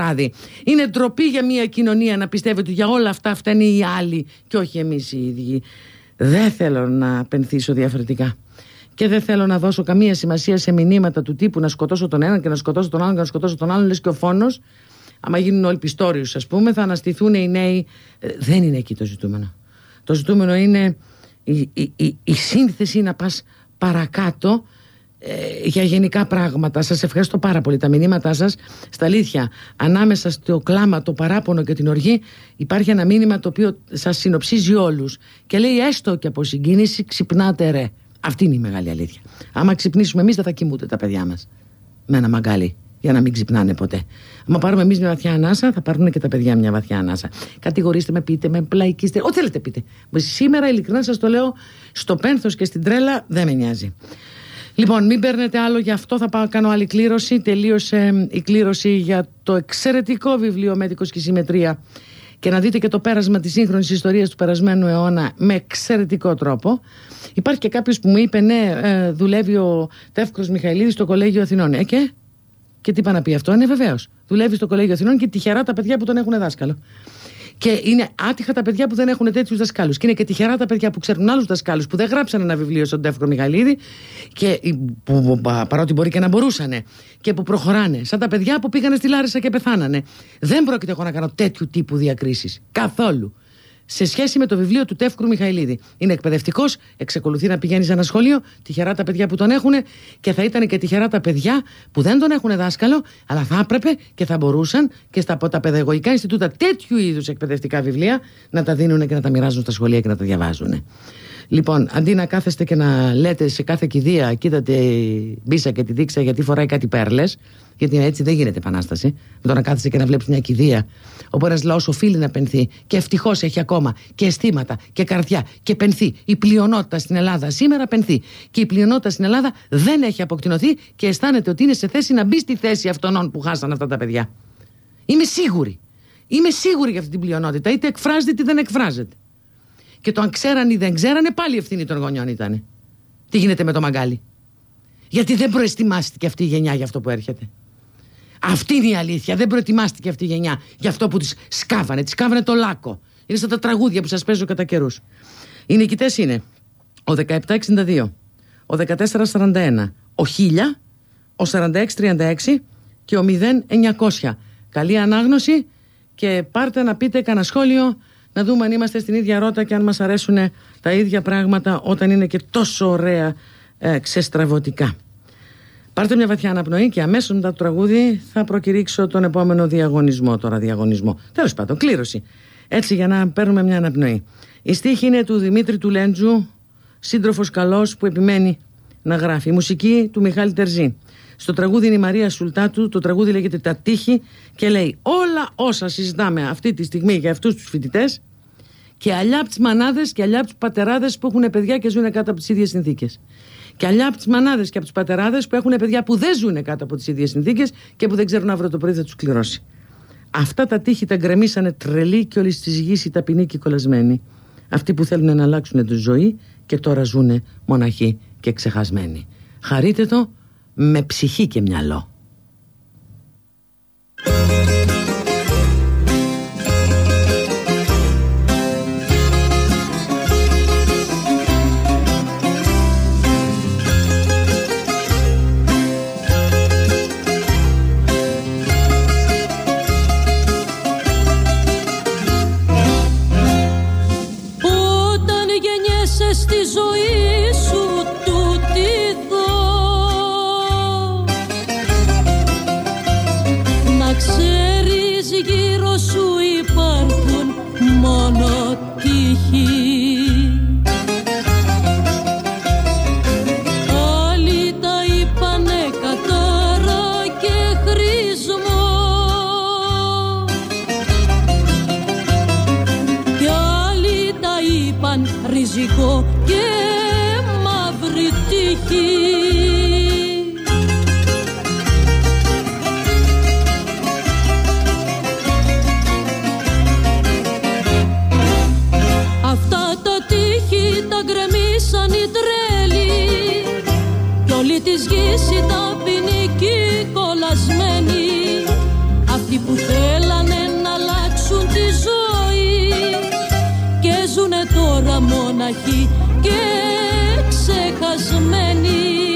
Είναι ντροπή για μια κοινωνία να πιστεύει ότι για όλα αυτά φταίνει οι άλλοι και όχι εμείς οι ίδιοι. Δεν θέλω να πενθήσω διαφορετικά. Και δεν θέλω να δώσω καμία σημασία σε μηνύματα του τύπου να σκοτώσω τον έναν και να σκοτώσω τον άλλον και να σκοτώσω τον άλλον. Λες και ο φόνος, άμα γίνουν όλοι πιστόριους, ας πούμε, θα αναστηθούν οι νέοι. Ε, δεν είναι εκεί το ζητούμενο. Το ζητούμενο είναι η, η, η, η σύνθεση να πας παρακάτω ε, για γενικά πράγματα. Σας ευχαριστώ πάρα πολύ τα μηνύματά σας. Στα αλήθεια, ανάμεσα στο κλάμα, το παράπονο και την οργή υπάρχει ένα μήνυμα το οποίο σας συνοψίζει όλους και λέει έστω και από συγκίνηση ξυπνάτε ρε. Αυτή είναι η μεγάλη αλήθεια. Άμα ξυπνήσουμε εμείς δεν θα κοιμούνται τα παιδιά μας με ένα μαγκάλι για να μην ξυπνάνε ποτέ. Αν πάρουμε εμείς μια βαθιά ανάσα, θα πάρουν και τα παιδιά μια βαθιά ανάσα. Κατηγορήστε με, πείτε με, πλαϊκίστε, ό,τι θέλετε πείτε. Σήμερα, ειλικρινά σας το λέω, στο πένθος και στην τρέλα δεν με νοιάζει. Λοιπόν, μην παίρνετε άλλο γι' αυτό. Θα πάω κάνω άλλη κλήρωση. Τελείωσε η κλήρωση για το εξαιρετικό βιβλίο Μέτικος και Συμμετρία. Και να δείτε και το πέρασμα της σύγχρονης ιστορίας του περασμένου αιώνα με εξαιρετικό τρόπο. Υπάρχει και κάποιος που μου είπε: Ναι, ε, δουλεύει ο Τεύκρο Μιχαηλίδης στο Κολέγιο Αθηνών. Ε, και, και τι είπα να πει αυτό. Ναι, βεβαίως. Δουλεύει στο Κολέγιο Αθηνών και τυχερά τα παιδιά που τον έχουν δάσκαλο. Και είναι άτυχα τα παιδιά που δεν έχουν τέτοιους δασκάλους. Και είναι και τυχερά τα παιδιά που ξέρουν άλλους δασκάλους που δεν γράψαν ένα βιβλίο στον Τεύκο Μιγαλίδη, και που, παρότι μπορεί και να μπορούσαν, και που προχωράνε. Σαν τα παιδιά που πήγανε στη Λάρισα και πεθάνανε. Δεν πρόκειται εγώ να κάνω τέτοιου τύπου διακρίσεις. Καθόλου σε σχέση με το βιβλίο του Τεύκρου Μιχαηλίδη. Είναι εκπαιδευτικός, εξακολουθεί να πηγαίνει σε ένα σχολείο, τυχερά τα παιδιά που τον έχουν και θα ήταν και τυχερά τα παιδιά που δεν τον έχουν δάσκαλο, αλλά θα έπρεπε και θα μπορούσαν και στα τα παιδαγωγικά Ινστιτούτα τέτοιου είδους εκπαιδευτικά βιβλία να τα δίνουν και να τα μοιράζουν στα σχολεία και να τα διαβάζουν. Λοιπόν, αντί να κάθεστε και να λέτε σε κάθε κηδεία, κοίτατε μπίσα και τη δείξα γιατί φοράει κάτι πέρλες, γιατί έτσι δεν γίνεται επανάσταση. Με το να κάθεσαι και να βλέπεις μια κηδεία, όπου ένας λαός οφείλει να πενθεί και ευτυχώς έχει ακόμα και αισθήματα και καρδιά και πενθεί. Η πλειονότητα στην Ελλάδα σήμερα πενθεί. Και η πλειονότητα στην Ελλάδα δεν έχει αποκτηνωθεί και αισθάνεται ότι είναι σε θέση να μπει στη θέση αυτών που χάσαν αυτά τα παιδιά. Είμαι σίγουρη. Είμαι σίγουρη για αυτή την πλειονότητα. Είτε εκφράζεται είτε δεν εκφράζεται. Και το αν ξέραν ή δεν ξέρανε, πάλι ευθύνη των γονιών ήταν. Τι γίνεται με το μαγκάλι; Γιατί δεν προετοιμάστηκε αυτή η γενιά για αυτό που έρχεται. Αυτή είναι η αλήθεια. Δεν προετοιμάστηκε αυτή η γενιά για αυτό που τη σκάβανε. Τη σκάβανε το λάκκο. Είναι σαν τα τραγούδια που σας παίζω κατά καιρούς. Οι νικητές είναι ο 1762, ο 1441, ο 1000, ο 4636 και ο 0900. Καλή ανάγνωση και πάρτε να πείτε κανένα σχόλιο να δούμε αν είμαστε στην ίδια ρότα και αν μας αρέσουν τα ίδια πράγματα όταν είναι και τόσο ωραία ε, ξεστραβωτικά. Πάρτε μια βαθιά αναπνοή και αμέσως μετά το τραγούδι θα προκηρύξω τον επόμενο διαγωνισμό, τώρα διαγωνισμό. Τέλος πάντων, κλήρωση. Έτσι για να παίρνουμε μια αναπνοή. Η στίχη είναι του Δημήτρη του Λέντζου, σύντροφος καλός που επιμένει να γράφει. Η μουσική του Μιχάλη Τερζή. Στο τραγούδι είναι η Μαρία Σουλτάτου, το τραγούδι λέγεται Τα Τύχη και λέει όλα όσα συζητάμε αυτή τη στιγμή για αυτούς τους φοιτητές και αλλιά από τις μανάδες και αλλιά από τους πατεράδες που έχουν παιδιά και ζουν κάτω από τις ίδιες συνθήκες. Και αλλιά από τις μανάδες και από τους πατεράδες που έχουν παιδιά που δεν ζουν κάτω από τις ίδιες συνθήκες και που δεν ξέρουν αύριο το πρωί θα τους κληρώσει. Αυτά τα τείχη τα γκρεμίσανε τρελοί και όλοι στη γη οι ταπεινοί και κολλασμένοι. Αυτοί που θέλουν να αλλάξουν τη ζωή και τώρα ζουν μοναχοί και ξεχασμένοι. Χαρείτε το με ψυχή και μυαλό. Της της η ταπεινή και κολλασμένη. Αυτοί που θέλανε να αλλάξουν τη ζωή Και ζουνε τώρα μοναχοί και ξεχασμένοι.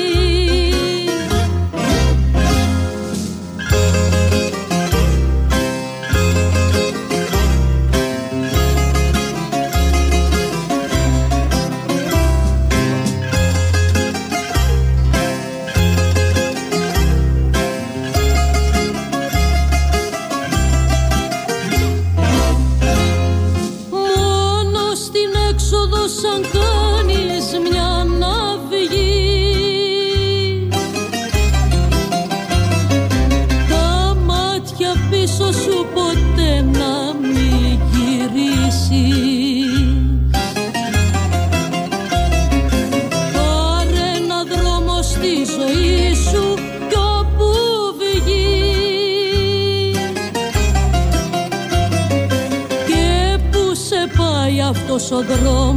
Ο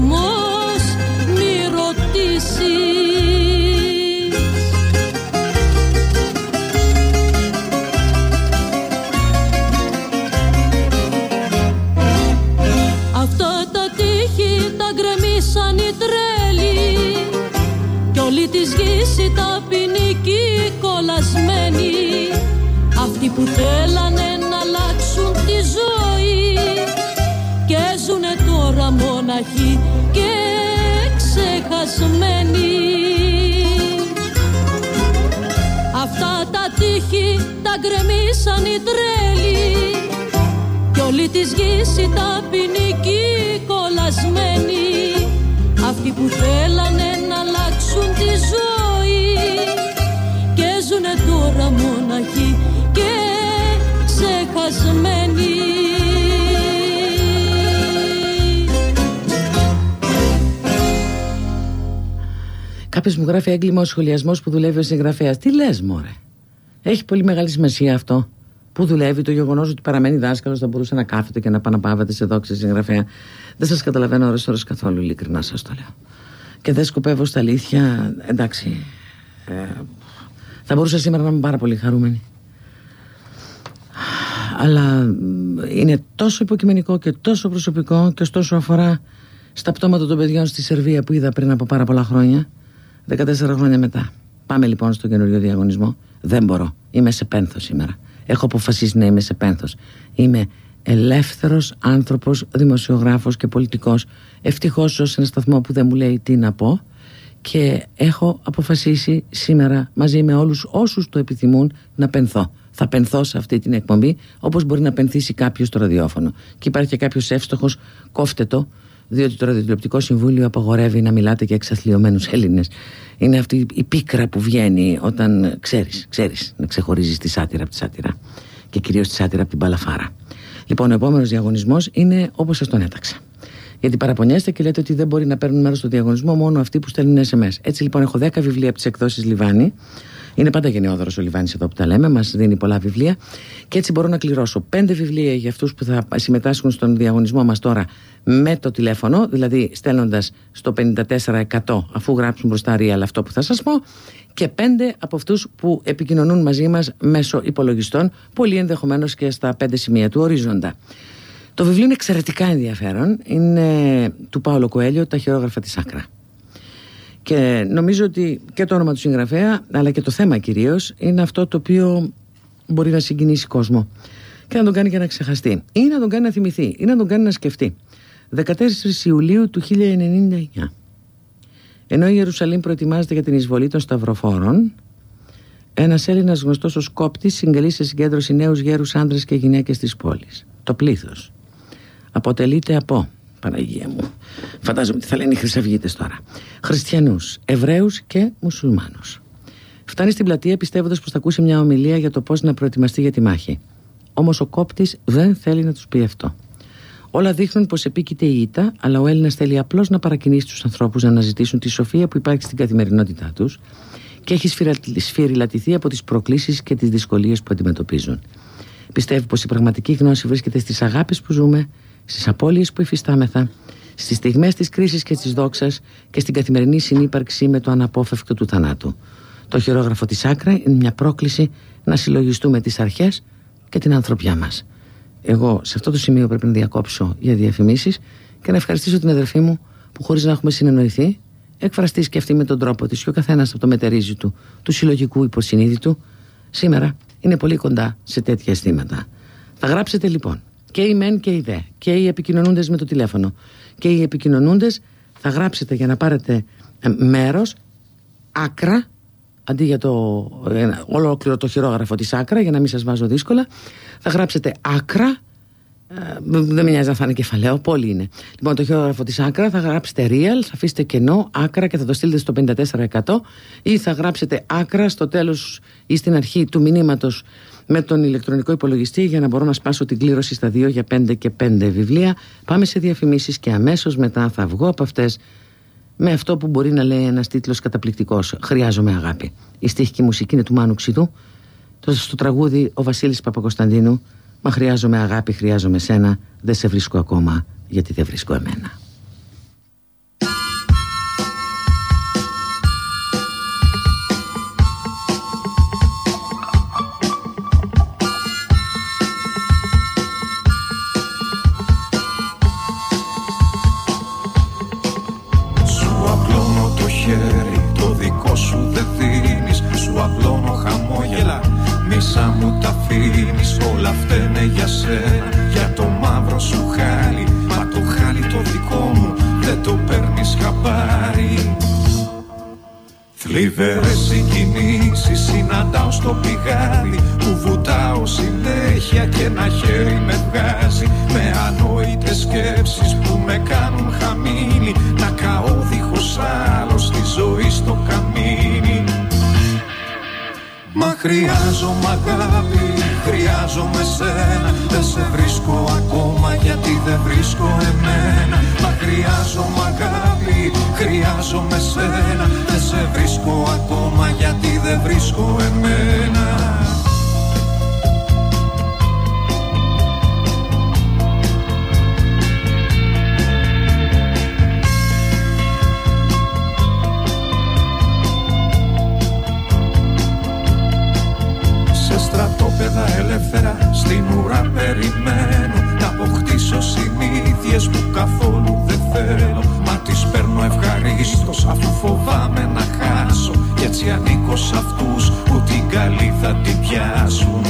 γκρεμίσαν οι τρέλοι κι όλη της γης οι ταπεινικοί κολλασμένοι αυτοί που θέλανε να αλλάξουν τη ζωή και ζουνε τώρα μοναχοί και ξεχασμένοι Κάποιος μου γράφει έγκλημα ο σχολιασμός που δουλεύει ο συγγραφέας. Τι λες, Μωρέ; Έχει πολύ μεγάλη σημασία αυτό. Πού δουλεύει το γεγονός ότι παραμένει δάσκαλος, θα μπορούσε να κάθεται και να παναπάβεται σε δόξη συγγραφέα. Δεν σας καταλαβαίνω ώρες ώρες καθόλου, ειλικρινά σας το λέω. Και δεν σκοπεύω στα αλήθεια, εντάξει. Ε, θα μπορούσα σήμερα να είμαι πάρα πολύ χαρούμενη. Αλλά είναι τόσο υποκειμενικό και τόσο προσωπικό και ωστόσο αφορά στα πτώματα των παιδιών στη Σερβία που είδα πριν από πάρα πολλά χρόνια 14 χρόνια μετά. Πάμε λοιπόν στο καινούριο διαγωνισμό. Δεν μπορώ. Είμαι σε πένθος σήμερα. Έχω αποφασίσει να είμαι σε πένθος. Είμαι ελεύθερος άνθρωπος, δημοσιογράφος και πολιτικός. Ευτυχώς ζω σε ένα σταθμό που δεν μου λέει τι να πω. Και έχω αποφασίσει σήμερα μαζί με όλους όσους το επιθυμούν να πενθώ. Θα πενθώ σε αυτή την εκπομπή όπως μπορεί να πενθήσει κάποιος στο ραδιόφωνο. Και υπάρχει και κάποιος εύστοχος, κόφτε το, διότι το Ραδιοτηλεοπτικό Συμβούλιο απαγορεύει να μιλάτε για εξαθλειωμένους Έλληνες. Είναι αυτή η πίκρα που βγαίνει όταν ξέρεις, ξέρεις, να ξεχωρίζεις τη σάτυρα από τη σάτυρα. Και κυρίως τη σάτυρα από την παλαφάρα. Λοιπόν, ο επόμενος διαγωνισμός είναι όπως σας τον έταξα. Γιατί παραπονιέστε και λέτε ότι δεν μπορεί να παίρνουν μέρος στο διαγωνισμό μόνο αυτοί που στέλνουν SMS. Έτσι λοιπόν, έχω 10 βιβλία από τις εκδόσεις Λιβάνι είναι πάντα γενναιόδωρος ο Λιβάνης εδώ που τα λέμε, μας δίνει πολλά βιβλία. Και έτσι μπορώ να κληρώσω πέντε βιβλία για αυτούς που θα συμμετάσχουν στον διαγωνισμό μας τώρα με το τηλέφωνο, δηλαδή στέλνοντας στο 54% αφού γράψουν μπροστά real αυτό που θα σας πω, και πέντε από αυτούς που επικοινωνούν μαζί μας μέσω υπολογιστών, πολύ ενδεχομένως και στα πέντε σημεία του ορίζοντα. Το βιβλίο είναι εξαιρετικά ενδιαφέρον. Είναι του Πάολο Κοέλιο, τα χειρόγραφα της Άκρα. Και νομίζω ότι και το όνομα του συγγραφέα, αλλά και το θέμα κυρίως, είναι αυτό το οποίο μπορεί να συγκινήσει κόσμο. Και να τον κάνει και να ξεχαστεί. Ή να τον κάνει να θυμηθεί. Ή να τον κάνει να σκεφτεί. 14 Ιουλίου του 1099. Ενώ η Ιερουσαλήμ προετοιμάζεται για την εισβολή των Σταυροφόρων, ένας Έλληνας γνωστός ως Κόπτης συγκαλεί σε συγκέντρωση νέους γέρους άντρε και γυναίκες της πόλης. Το πλήθος αποτελείται από Παναγία μου. Φαντάζομαι τι θα λένε οι Χρυσαυγίτες τώρα. Χριστιανούς, Εβραίους και Μουσουλμάνους. Φτάνει στην πλατεία πιστεύοντας πως θα ακούσει μια ομιλία για το πώς να προετοιμαστεί για τη μάχη. Όμως ο κόπτης δεν θέλει να τους πει αυτό. Όλα δείχνουν πως επίκειται η ήττα, αλλά ο Έλληνας θέλει απλώς να παρακινήσει τους ανθρώπους να αναζητήσουν τη σοφία που υπάρχει στην καθημερινότητά τους και έχει σφυριλατηθεί από τις προκλήσεις και τις δυσκολίες που αντιμετωπίζουν. Πιστεύει πως η πραγματική γνώση βρίσκεται στις αγάπη που ζούμε, στις απώλειες που υφιστάμεθα, στις στιγμές της κρίσης και της δόξας και στην καθημερινή συνύπαρξη με το αναπόφευκτο του θανάτου. Το χειρόγραφο της Άκρα είναι μια πρόκληση να συλλογιστούμε τις αρχές και την ανθρωπιά μας. Εγώ σε αυτό το σημείο πρέπει να διακόψω για διαφημίσεις και να ευχαριστήσω την αδερφή μου που χωρίς να έχουμε συνεννοηθεί εκφραστεί και αυτή με τον τρόπο της και ο καθένας από το μετερίζει του, του συλλογικού υποσυνείδητου σήμερα είναι πολύ κοντά σε τέτοια αισθήματα. Θα γράψετε λοιπόν και οι μεν και οι δε και οι επικοινωνούντες με το τηλέφωνο και οι επικοινωνούντες θα γράψετε για να πάρετε ε, μέρος άκρα αντί για το ολόκληρο το χειρόγραφο της άκρα για να μην σας βάζω δύσκολα θα γράψετε άκρα ε, δεν με νοιάζει να θα είναι κεφαλαίο, πολύ είναι. Λοιπόν, το χειρόγραφο της άκρα θα γράψετε real, θα αφήσετε κενό, άκρα και θα το στείλετε στο 54% ή θα γράψετε άκρα στο τέλος ή στην αρχή του μηνύματος με τον ηλεκτρονικό υπολογιστή για να μπορώ να σπάσω την κλήρωση στα 2 για 5 και 5 βιβλία. Πάμε σε διαφημίσεις και αμέσως μετά θα βγω από αυτές με αυτό που μπορεί να λέει ένας τίτλος καταπληκτικός. Χρειάζομαι αγάπη. Η στίχη μουσική είναι του Μάνου Ξηδού. Στο τραγούδι ο Βασίλης Παπακοσταντίνου Μα χρειάζομαι αγάπη, χρειάζομαι σένα Δεν σε βρίσκω ακόμα γιατί δεν βρίσκω εμένα χρειάζομαι αγάπη, χρειάζομαι σένα. Δεν σε βρίσκω ακόμα γιατί δεν βρίσκω εμένα. Μα χρειάζομαι αγάπη, χρειάζομαι σένα. Δεν σε βρίσκω ακόμα γιατί δεν βρίσκω εμένα περιμένω. Να αποκτήσω συνήθειες που καθόλου δεν θέλω. Μα τις παίρνω ευχαρίστως αφού φοβάμαι να χάσω. Κι έτσι ανήκω σ' αυτούς που την καλή θα την πιάσουν.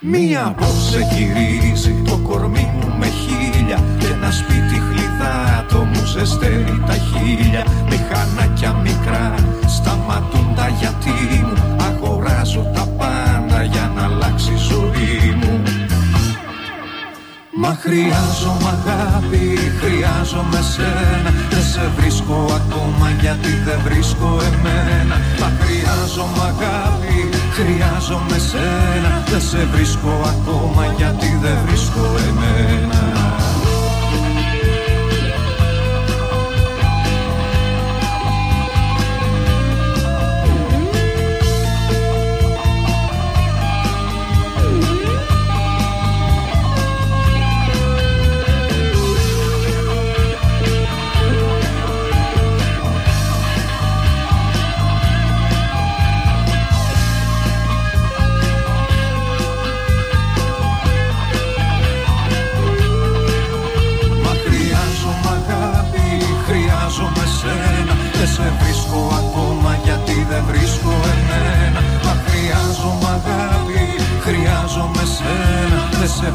Μία απόψε γυρίζει χρειάζομαι αγάπη, χρειάζομαι σένα. Δεν σε βρίσκω ακόμα γιατί δεν βρίσκω εμένα. Μα χρειάζομαι αγάπη, χρειάζομαι σένα. Δεν σε βρίσκω ακόμα γιατί δεν βρίσκω εμένα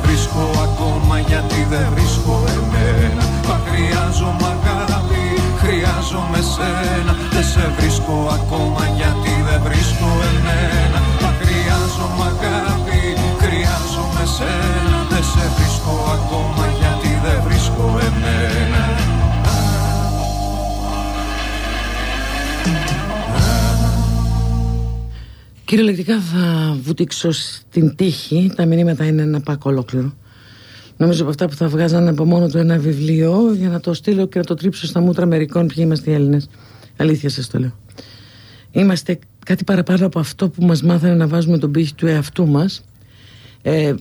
βρίσκω ακόμα γιατί δεν βρίσκω εμένα. Μα χρειάζομαι αγάπη, χρειάζομαι σένα. Δεν σε βρίσκω ακόμα γιατί δεν βρίσκω εμένα. Μα χρειάζομαι αγάπη, χρειάζομαι σένα Κυριολεκτικά θα βουτήξω στην τύχη. Τα μηνύματα είναι ένα πάκο ολόκληρο. Νομίζω από αυτά που θα βγάζανε από μόνο του ένα βιβλίο για να το στείλω και να το τρίψω στα μούτρα μερικών ποιοι είμαστε οι Έλληνες. Αλήθεια σας το λέω. Είμαστε κάτι παραπάνω από αυτό που μας μάθανε να βάζουμε τον πύχη του εαυτού μας. Ε,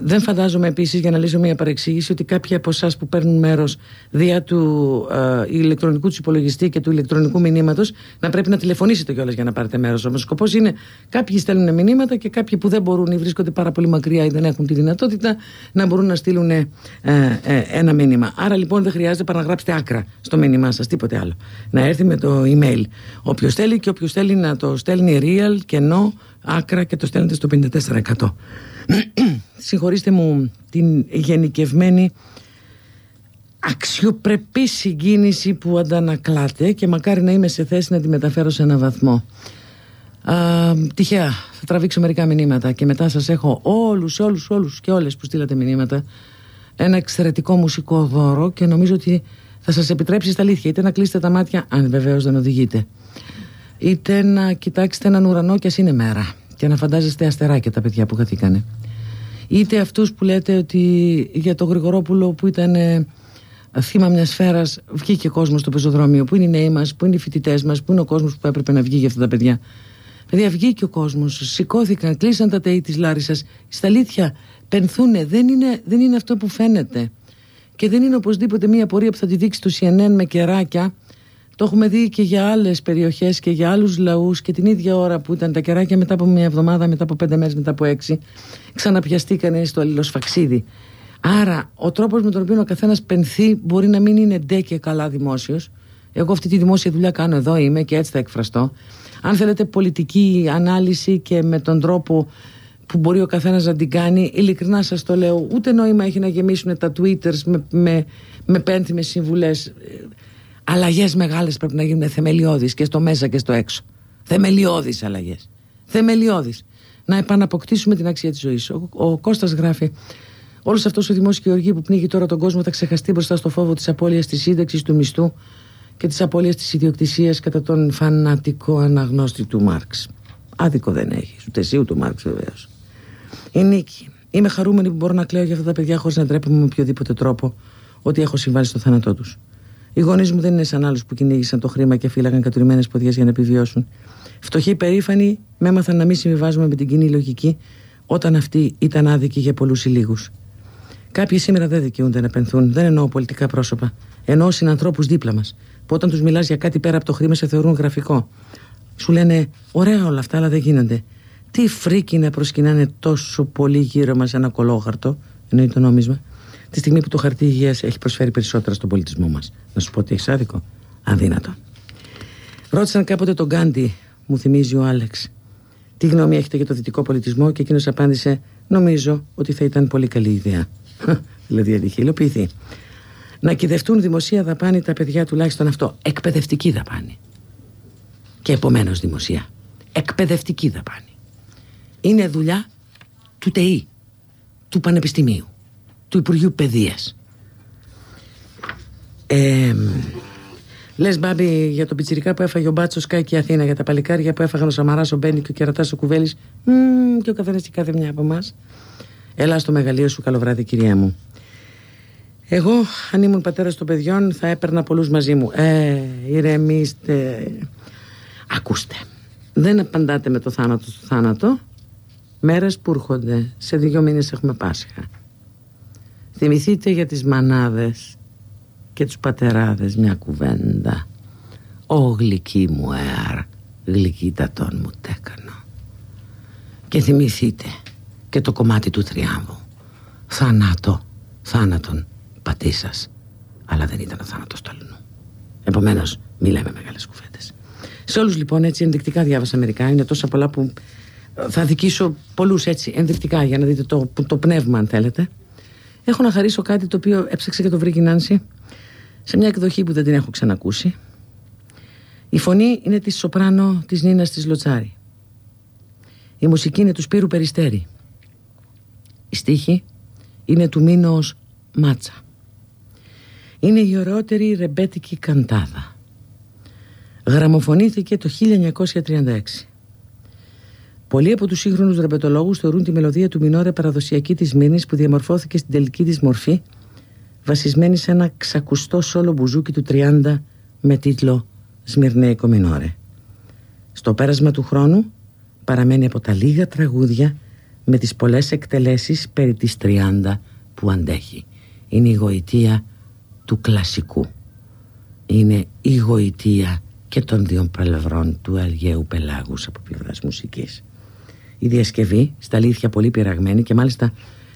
δεν φαντάζομαι επίσης για να λύσω μια παρεξήγηση ότι κάποιοι από εσάς που παίρνουν μέρος δια του ε, ηλεκτρονικού του υπολογιστή και του ηλεκτρονικού μηνύματος να πρέπει να τηλεφωνήσετε κιόλας για να πάρετε μέρος. Όμως ο σκοπός είναι κάποιοι στέλνουν μηνύματα και κάποιοι που δεν μπορούν ή βρίσκονται πάρα πολύ μακριά ή δεν έχουν τη δυνατότητα να μπορούν να στείλουν ε, ε, ένα μήνυμα. Άρα λοιπόν δεν χρειάζεται παρά να γράψετε άκρα στο μήνυμά σας, τίποτε άλλο. Να έρθει με το email. Όποιος θέλει και όποιος θέλει να το στέλνει real, κενό, άκρα και το στέλνετε στο 54%. Συγχωρήστε μου την γενικευμένη αξιοπρεπή συγκίνηση που αντανακλάτε και μακάρι να είμαι σε θέση να τη μεταφέρω σε ένα βαθμό. Α, τυχαία θα τραβήξω μερικά μηνύματα και μετά σας έχω όλους, όλους, όλους και όλες που στείλατε μηνύματα. Ένα εξαιρετικό μουσικό δώρο και νομίζω ότι θα σας επιτρέψει στα αλήθεια. Είτε να κλείσετε τα μάτια αν βεβαίως δεν οδηγείτε. Είτε να κοιτάξετε έναν ουρανό και ας είναι μέρα και να φαντάζεστε αστεράκια τα παιδιά που χαθήκανε. Είτε αυτούς που λέτε ότι για τον Γρηγορόπουλο που ήταν ε, θύμα μιας σφαίρας βγήκε κόσμος στο πεζοδρόμιο, που είναι οι νέοι μας, που είναι οι φοιτητές μας, που είναι ο κόσμος που έπρεπε να βγει για αυτά τα παιδιά. Παιδιά, βγήκε ο κόσμος, σηκώθηκαν, κλείσαν τα ΤΕΗ της Λάρισας. Στα αλήθεια, πενθούνε. Δεν είναι, δεν είναι αυτό που φαίνεται. Και δεν είναι οπωσδήποτε μία πορεία που θα τη δείξει το CNN με κεράκια το έχουμε δει και για άλλες περιοχές και για άλλους λαούς και την ίδια ώρα που ήταν τα κεράκια μετά από μια εβδομάδα, μετά από πέντε μέρες, μετά από έξι, ξαναπιαστήκανε στο αλληλοσφαξίδι. Άρα, ο τρόπος με τον οποίο ο καθένας πενθεί μπορεί να μην είναι ντε και καλά δημόσιος. Εγώ αυτή τη δημόσια δουλειά κάνω εδώ, είμαι και έτσι θα εκφραστώ. Αν θέλετε πολιτική ανάλυση και με τον τρόπο που μπορεί ο καθένας να την κάνει, ειλικρινά σας το λέω, ούτε νόημα έχει να γεμίσουν τα Twitters με, με, με πένθυμες συμβουλές αλλαγές μεγάλες πρέπει να γίνουν θεμελιώδεις και στο μέσα και στο έξω. Θεμελιώδεις αλλαγές. Θεμελιώδεις. Να επαναποκτήσουμε την αξία της ζωής. Ο, ο Κώστας γράφει. Όλος αυτός ο δημόσιος που πνίγει τώρα τον κόσμο θα ξεχαστεί μπροστά στο φόβο της απώλειας της σύνταξης, του μισθού και της απώλειας της ιδιοκτησίας κατά τον φανατικό αναγνώστη του Μάρξ. Άδικο δεν έχεις, ούτε εσύ ούτε ο Μάρξ βεβαίως. Η νίκη. Είμαι χαρούμενη που μπορώ να κλαίω για αυτά τα παιδιά χωρίς να τρέπομαι με οποιοδήποτε τρόπο ότι έχω συμβάλει στο θάνατό τους. Οι γονείς μου δεν είναι σαν άλλους που κυνήγησαν το χρήμα και φύλαγαν κατουρημένες ποδιές για να επιβιώσουν. Φτωχοί περήφανοι με έμαθαν να μην συμβιβάζουμε με την κοινή λογική όταν αυτή ήταν άδικη για πολλούς ή λίγους. Κάποιοι σήμερα δεν δικαιούνται να πενθούν. Δεν εννοώ πολιτικά πρόσωπα. Εννοώ συνανθρώπους δίπλα μας. Που όταν τους μιλάς για κάτι πέρα από το χρήμα σε θεωρούν γραφικό. Σου λένε ωραία όλα αυτά, αλλά δεν γίνονται. Τι φρίκι να προσκυνάνε τόσο πολύ γύρω μας ένα κολόχαρτο, εννοεί το νόμισμα τη στιγμή που το χαρτί υγείας έχει προσφέρει περισσότερα στον πολιτισμό μας. Να σου πω ότι έχεις άδικο. Αδύνατο. Ρώτησαν κάποτε τον Γκάντι, μου θυμίζει ο Άλεξ, τι γνώμη έχετε για το δυτικό πολιτισμό; Και εκείνος απάντησε, Νομίζω ότι θα ήταν πολύ καλή ιδέα. δηλαδή είχε υλοποιηθεί. Να κυδευτούν δημοσία δαπάνη τα παιδιά τουλάχιστον αυτό. Εκπαιδευτική δαπάνη. Και επομένως δημοσία. Εκπαιδευτική δαπάνη. Είναι δουλειά του ΤΕΗ, του Πανεπιστημίου του Υπουργείου Παιδείας ε, Λες, Μπάμπη, για το πιτσιρικά που έφαγε ο Μπάτσος Σκάι και η Αθήνα, για τα παλικάρια που έφαγαν ο Σαμαράς, ο Μπένι και ο Κερατάς ο Κουβέλης. Και ο καθένας και κάθε μια από εμάς. Έλα στο μεγαλείο σου, καλό βράδυ, κυρία μου. Εγώ, αν ήμουν πατέρας των παιδιών, θα έπαιρνα πολλούς μαζί μου. Ε, ηρεμήστε. Ακούστε. Δεν απαντάτε με το θάνατο στο θάνατο. Μέρες που έρχονται. Σε δύο μήνες έχουμε Πάσχα. Θυμηθείτε για τις μανάδες και τους πατεράδες μια κουβέντα. «Ω γλυκή μου εαρ, γλυκύτατον μου τέκανο». Και θυμηθείτε και το κομμάτι του τριάμβου. Θάνατο, θάνατον πατήσας. Αλλά δεν ήταν ο θάνατος του αλλού. Επομένως, μιλάμε μεγάλες κουβέντες. Σε όλους λοιπόν έτσι ενδεικτικά διάβασα μερικά. Είναι τόσα πολλά που θα δικήσω πολλούς έτσι ενδεικτικά για να δείτε το, το πνεύμα αν θέλετε. Έχω να χαρίσω κάτι το οποίο έψαξε και το βρήκε η Νάνση σε μια εκδοχή που δεν την έχω ξανακούσει. Η φωνή είναι της σοπράνο της Νίνας της Λοτσάρη. Η μουσική είναι του Σπύρου Περιστέρη. Η στίχη είναι του Μίνος Μάτσα. Είναι η ωραιότερη ρεμπέτικη καντάδα. Γραμμοφωνήθηκε το 1936. Πολλοί από τους σύγχρονους ρεμπετολόγου θεωρούν τη μελωδία του Μινόρε παραδοσιακή της Μήνης που διαμορφώθηκε στην τελική της μορφή, βασισμένη σε ένα ξακουστό σόλο μπουζούκι του 30 με τίτλο Σμυρνέικο Μινόρε. Στο πέρασμα του χρόνου παραμένει από τα λίγα τραγούδια με τις πολλές εκτελέσεις περί τις 30 που αντέχει. Είναι η γοητεία του κλασικού. Είναι η γοητεία και των δύο πλευρών του Αργαίου Πελάγους από πλευράς μουσικής. Η διασκευή, στα αλήθεια πολύ πειραγμένη και μάλιστα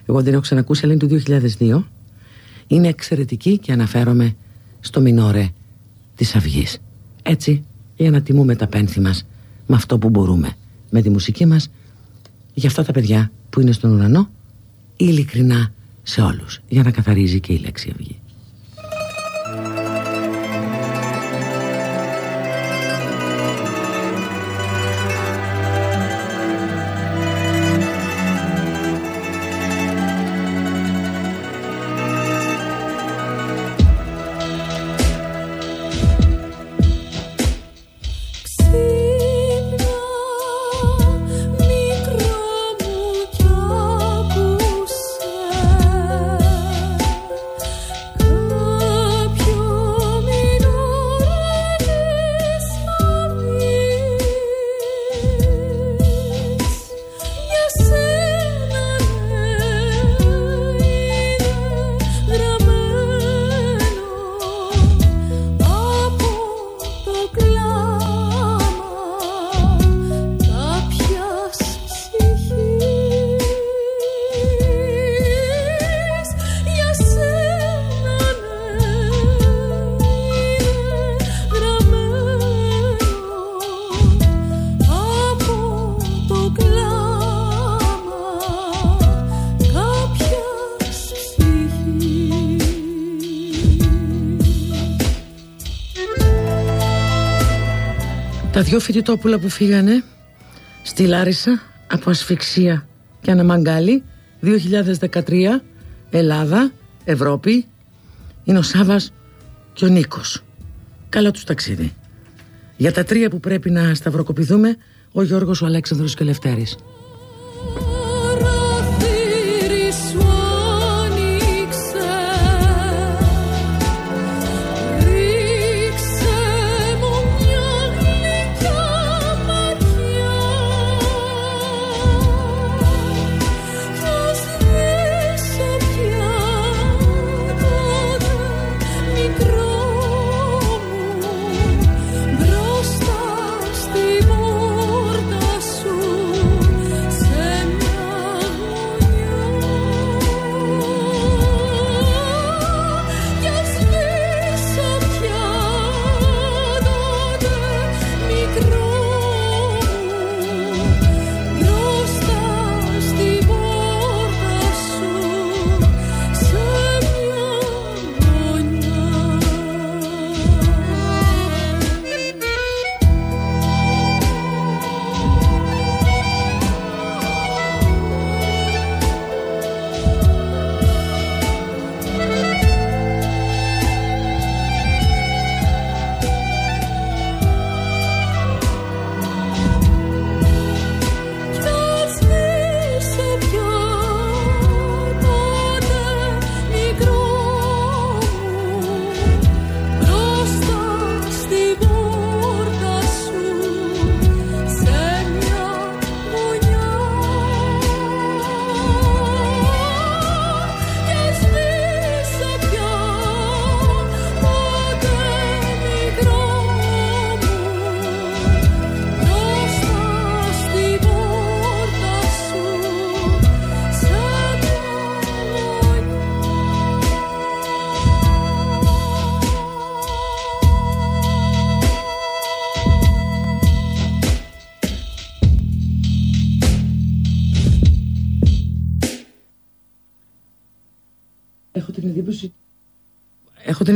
εγώ δεν έχω ξανακούσει αλλά είναι του 2002 είναι εξαιρετική και αναφέρομαι στο μινόρε της Αυγής. Έτσι για να τιμούμε τα πένθη μας με αυτό που μπορούμε, με τη μουσική μας για αυτά τα παιδιά που είναι στον ουρανό ειλικρινά σε όλους για να καθαρίζει και η λέξη Αυγή. Δυο φοιτητόπουλα που φύγανε στη Λάρισα από ασφυξία και αναμαγκάλι 2013 Ελλάδα, Ευρώπη είναι ο Σάβας και ο Νίκος. Καλό τους ταξίδι. Για τα τρία που πρέπει να σταυροκοπηθούμε ο Γιώργος, ο Αλέξανδρος και ο Λευτέρης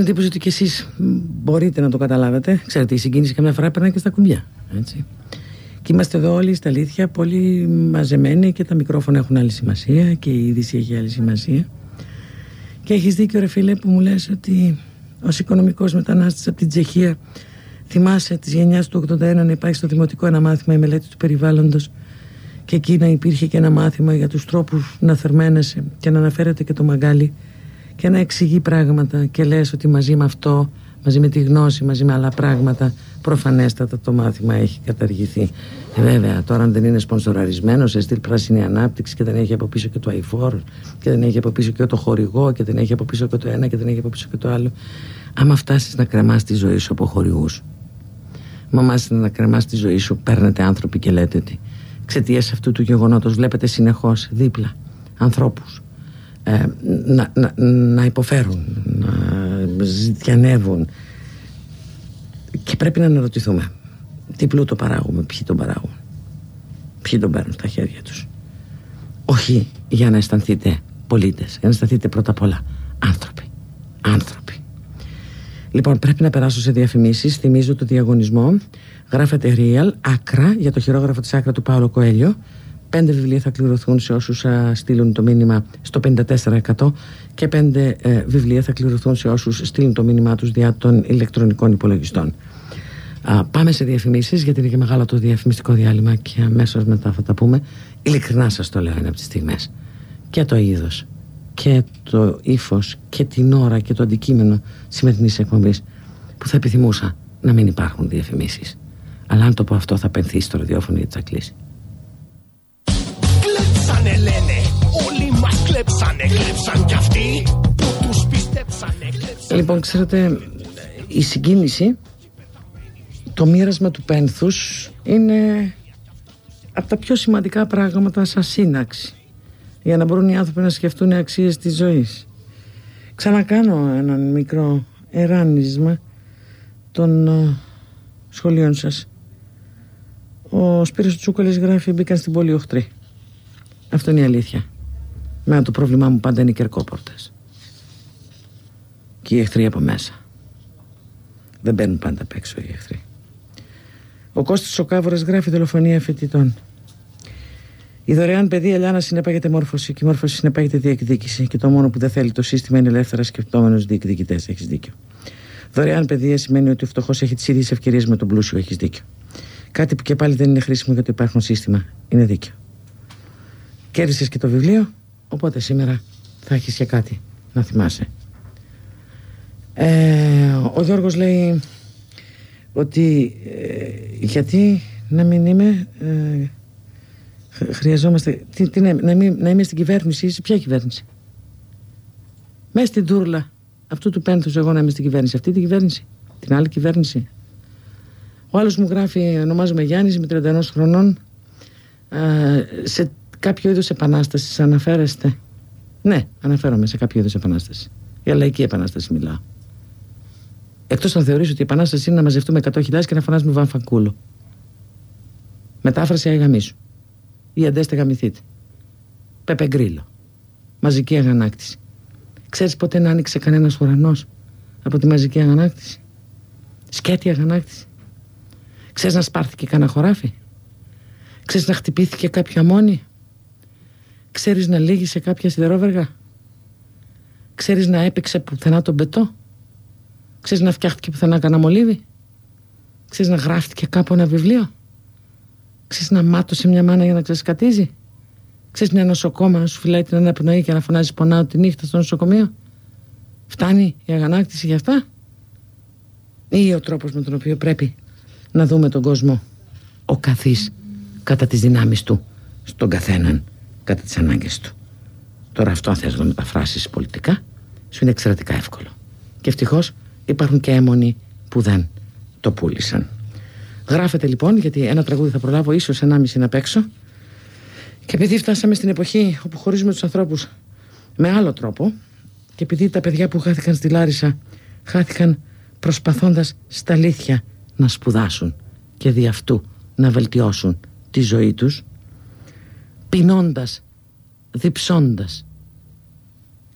εντύπωση ότι και εσείς μπορείτε να το καταλάβετε. Ξέρετε, η συγκίνηση καμιά φορά περνάει και στα κουμπιά. Έτσι. Και είμαστε εδώ όλοι στα αλήθεια πολύ μαζεμένοι και τα μικρόφωνα έχουν άλλη σημασία και η είδηση έχει άλλη σημασία. Και έχεις δίκιο, ρε φίλε, που μου λες ότι ως οικονομικός μετανάστης από την Τσεχία θυμάσαι της γενιάς του 81 να υπάρχει στο δημοτικό ένα μάθημα η μελέτη του περιβάλλοντος και εκεί να υπήρχε και ένα μάθημα για τους τρόπους να θερμαίνεσαι και να αναφέρεται και το μαγκάλι και να εξηγεί πράγματα και λες ότι μαζί με αυτό μαζί με τη γνώση, μαζί με άλλα πράγματα προφανέστατα το μάθημα έχει καταργηθεί ε, βέβαια τώρα αν δεν είναι σπονσοραρισμένος σε στυλ πράσινη ανάπτυξη και δεν έχει από πίσω και το iPhone και δεν έχει από πίσω και το χορηγό και δεν έχει από πίσω και το ένα και δεν έχει από πίσω και το άλλο άμα φτάσεις να κρεμάς τη ζωή σου από χορηγούς. Μα να κρεμάς τη ζωή σου παίρνετε άνθρωποι και λέτε ότι εξαιτία αυτού του γεγονότος βλέπετε συνεχώς δίπλα ανθρώπους ε, να, να, να υποφέρουν, να ζητιανεύουν και πρέπει να αναρωτηθούμε τι πλούτο παράγουμε, ποιοι τον παράγουν, ποιοι τον παίρνουν στα χέρια τους. Όχι για να αισθανθείτε πολίτες, για να αισθανθείτε πρώτα απ' όλα άνθρωποι. Άνθρωποι. Λοιπόν, πρέπει να περάσω σε διαφημίσεις. Θυμίζω το διαγωνισμό. Γράφετε Real, άκρα, για το χειρόγραφο της άκρα του Πάολο Κοέλιο. Πέντε βιβλία θα κληρωθούν σε όσους στείλουν το μήνυμα στο 54% και πέντε ε, βιβλία θα κληρωθούν σε όσους στείλουν το μήνυμά τους διά των ηλεκτρονικών υπολογιστών. Α, πάμε σε διαφημίσεις, γιατί είναι και μεγάλο το διαφημιστικό διάλειμμα και αμέσως μετά θα τα πούμε. Ειλικρινά σας το λέω, είναι από τις στιγμές. Και το είδος και το ύφος και την ώρα και το αντικείμενο σημερινής εκπομπής που θα επιθυμούσα να μην υπάρχουν διαφημίσεις. Αλλά αν το πω αυτό θα πενθεί στο ραδιόφωνο γιατί θα κλείσει. Κλέψανε, κλέψαν κι αυτοί που τους πιστέψανε. Κλέψανε. Λοιπόν, ξέρετε, η συγκίνηση, το μοίρασμα του πένθους είναι από τα πιο σημαντικά πράγματα σαν σύναξη για να μπορούν οι άνθρωποι να σκεφτούν οι αξίες της ζωής. Ξανακάνω έναν μικρό εράνισμα των uh, σχολείων σας. Ο Σπύρος Τσούκολης γράφει μπήκαν στην πόλη οχτρή. Αυτό είναι η αλήθεια. Μένα το πρόβλημά μου πάντα είναι οι κερκόπορτες. Και οι εχθροί από μέσα. Δεν μπαίνουν πάντα απ' έξω οι εχθροί. Ο Κώστης ο Κάβορας γράφει δολοφονία φοιτητών. Η δωρεάν παιδεία Ελιάνα συνεπάγεται μόρφωση και η μόρφωση συνεπάγεται διεκδίκηση. Και το μόνο που δεν θέλει το σύστημα είναι ελεύθερα σκεπτόμενου διεκδικητές. Έχεις δίκιο. Δωρεάν παιδεία σημαίνει ότι ο φτωχός έχει τις ίδιες ευκαιρίες με τον πλούσιο. Έχεις δίκιο. Κάτι που και πάλι δεν είναι χρήσιμο για το υπάρχον σύστημα. Είναι δίκιο. Κέρδισες και το βιβλίο, οπότε σήμερα θα έχεις και κάτι να θυμάσαι. Ε, ο Γιώργος λέει ότι ε, γιατί να μην είμαι ε, χρειαζόμαστε τι, τι, να, μην, να είμαι στην κυβέρνηση σε ποια κυβέρνηση; Μέσα στην τούρλα αυτού του πένθους εγώ να είμαι στην κυβέρνηση. Αυτή την κυβέρνηση. Την άλλη κυβέρνηση. Ο άλλος μου γράφει ονομάζομαι Γιάννης με 31 χρονών. Σε κάποιο είδους επανάσταση αναφέρεστε; Ναι αναφέρομαι σε κάποιο είδους επανάσταση για λαϊκή επανάσταση μιλάω Εκτός αν θεωρήσω ότι η επανάσταση είναι να μαζευτούμε 100.000 και να φανάζουμε βαμφακούλο. Μετάφραση αγαμίσου. Ή αντέστε γαμηθείτε. Πέπε γκρίλο. Μαζική αγανάκτηση. Ξέρεις ποτέ να άνοιξε κανένας ουρανός από τη μαζική αγανάκτηση; Σκέτη αγανάκτηση. Ξέρεις να σπάρθηκε κανένα χωράφι; Ξέρεις να χτυπήθηκε κάποια μόνη. Ξέρεις να λύγησε κάποια σιδερόβεργα; Ξέρεις να έπαιξε πουθενά τον πετό; Ξέρεις να φτιάχτηκε πουθενά κανένα μολύβι; Ξέρεις να γράφτηκε κάπου ένα βιβλίο; Ξέρεις να μάτωσε μια μάνα για να ξεσκατίζει; Ξέρεις μια νοσοκόμα να σου φυλάει την αναπνοή και να φωνάζει πονάω τη νύχτα στο νοσοκομείο; Φτάνει η αγανάκτηση για αυτά; Ή ο τρόπος με τον οποίο πρέπει να δούμε τον κόσμο; Ο καθής κατά τις δυνάμεις του στον καθέναν κατά τις ανάγκες του. Τώρα αυτό θες να το μεταφράσεις πολιτικά σου είναι εξαιρετικά εύκολο. Και ευτυχώς υπάρχουν και έμονοι που δεν το πούλησαν. Γράφετε λοιπόν, γιατί ένα τραγούδι θα προλάβω, ίσως ενάμιση να παίξω. Και επειδή φτάσαμε στην εποχή όπου χωρίζουμε τους ανθρώπους με άλλο τρόπο, και επειδή τα παιδιά που χάθηκαν στη Λάρισα χάθηκαν προσπαθώντας στα αλήθεια να σπουδάσουν και δι' αυτού να βελτιώσουν τη ζωή τους πεινώντας, διψώντας,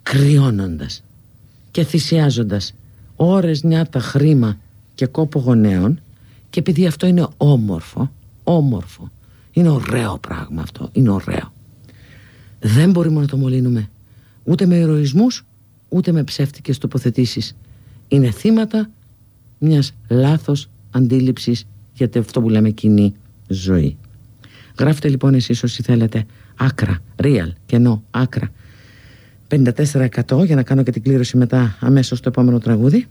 κρυώνοντας και θυσιάζοντας ώρες νιάτα χρήμα και κόπο γονέων και επειδή αυτό είναι όμορφο, όμορφο, είναι ωραίο πράγμα αυτό, είναι ωραίο. Δεν μπορούμε να το μολύνουμε ούτε με ηρωισμούς, ούτε με ψεύτικες τοποθετήσεις. Είναι θύματα μιας λάθος αντίληψης για αυτό που λέμε κοινή ζωή. Γράφτε λοιπόν εσείς όσοι θέλετε άκρα, real, κενό, άκρα 54% για να κάνω και την κλήρωση μετά αμέσως στο επόμενο τραγούδι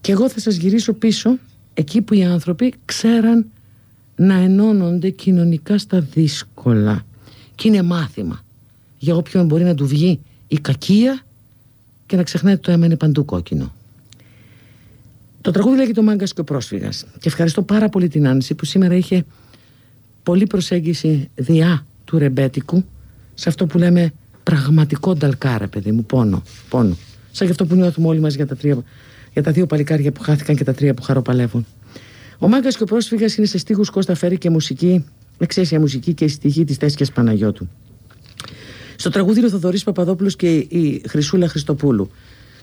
Και εγώ θα σας γυρίσω πίσω εκεί που οι άνθρωποι ξέραν να ενώνονται κοινωνικά στα δύσκολα. Και είναι μάθημα για όποιον μπορεί να του βγει η κακία και να ξεχνάει ότι το αίμα είναι παντού κόκκινο. Το τραγούδι λέγεται «Το μάγκας και ο πρόσφυγας. Και ευχαριστώ πάρα πολύ την Άνση που σήμερα είχε πολύ προσέγγιση διά του ρεμπέτικου σε αυτό που λέμε πραγματικό νταλκάρα, παιδί μου, πόνο. πόνο. Σαν και αυτό που νιώθουμε όλοι μα για, τα για τα δύο παλικάρια που χάθηκαν και τα τρία που χαροπαλεύουν. Ο μάγκας και ο πρόσφυγας είναι σε στίχους Κώστα Φέρη και μουσική, εξαίσια μουσική και στοιχή της Τέσσια Παναγιώτου. Στο τραγούδι είναι ο Θοδωρής Παπαδόπουλος και η Χρυσούλα Χριστοπούλου.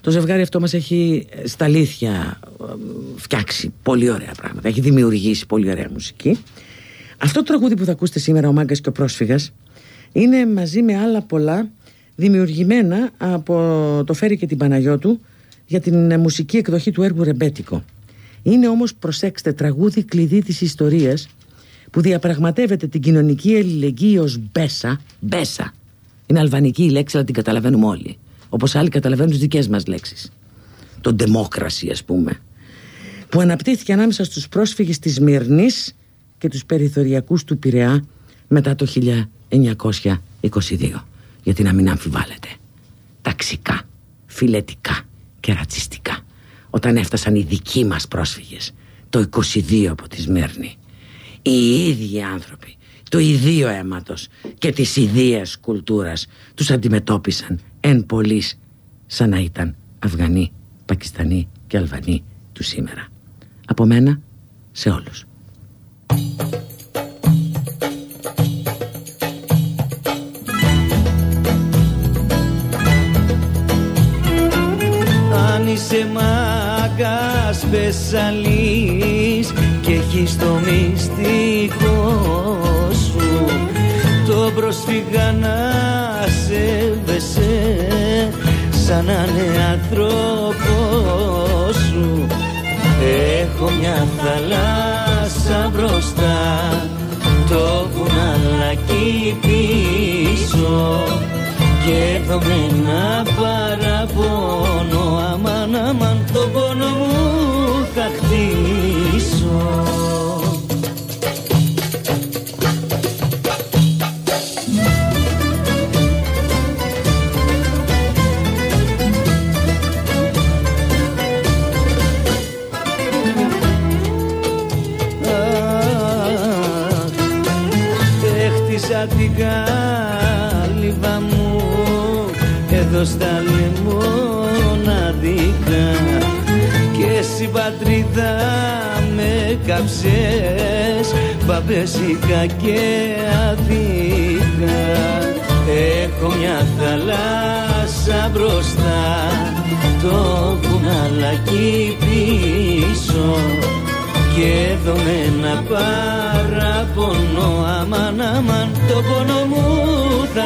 Το ζευγάρι αυτό μας έχει ε, στα αλήθεια ε, φτιάξει πολύ ωραία πράγματα. Έχει δημιουργήσει πολύ ωραία μουσική. Αυτό το τραγούδι που θα ακούσετε σήμερα, ο Μάγκας και ο Πρόσφυγας, είναι μαζί με άλλα πολλά δημιουργημένα από το Φέρι και την Παναγιώτου για την ε, μουσική εκδοχή του έργου Ρεμπέτικο. Είναι όμως, προσέξτε, τραγούδι κλειδί της ιστορίας που διαπραγματεύεται την κοινωνική αλληλεγγύη ως μπέσα, μπέσα. Είναι αλβανική η λέξη, αλλά την καταλαβαίνουμε όλοι. Όπως άλλοι καταλαβαίνουν τις δικές μας λέξεις. Το democracy, ας πούμε. Που αναπτύχθηκε ανάμεσα στους πρόσφυγες της Σμύρνη και τους περιθωριακούς του Πειραιά μετά το 1922. Γιατί να μην αμφιβάλλετε. Ταξικά, φιλετικά και ρατσιστικά. Όταν έφτασαν οι δικοί μας πρόσφυγες το 22 από τη Σμύρνη. Οι ίδιοι άνθρωποι του ιδίου αίματος και της ιδίας κουλτούρας τους αντιμετώπισαν εν πολλής σαν να ήταν Αφγανοί, Πακιστανοί και Αλβανοί του σήμερα. Από μένα σε όλους. Αν είσαι μάγκας πεσαλής και έχεις το μυστικό το πρόσφυγα να σέβεσαι σαν να είναι πίσω και εδώ με ένα εδώ στα λεμονάδικα και εσύ πατρίδα με κάψες παπέσικα και αδίκα Έχω μια θαλάσσα μπροστά το κουναλάκι πίσω. Και εδώ με ένα παραπονό αμάν αμάν το πόνο μου θα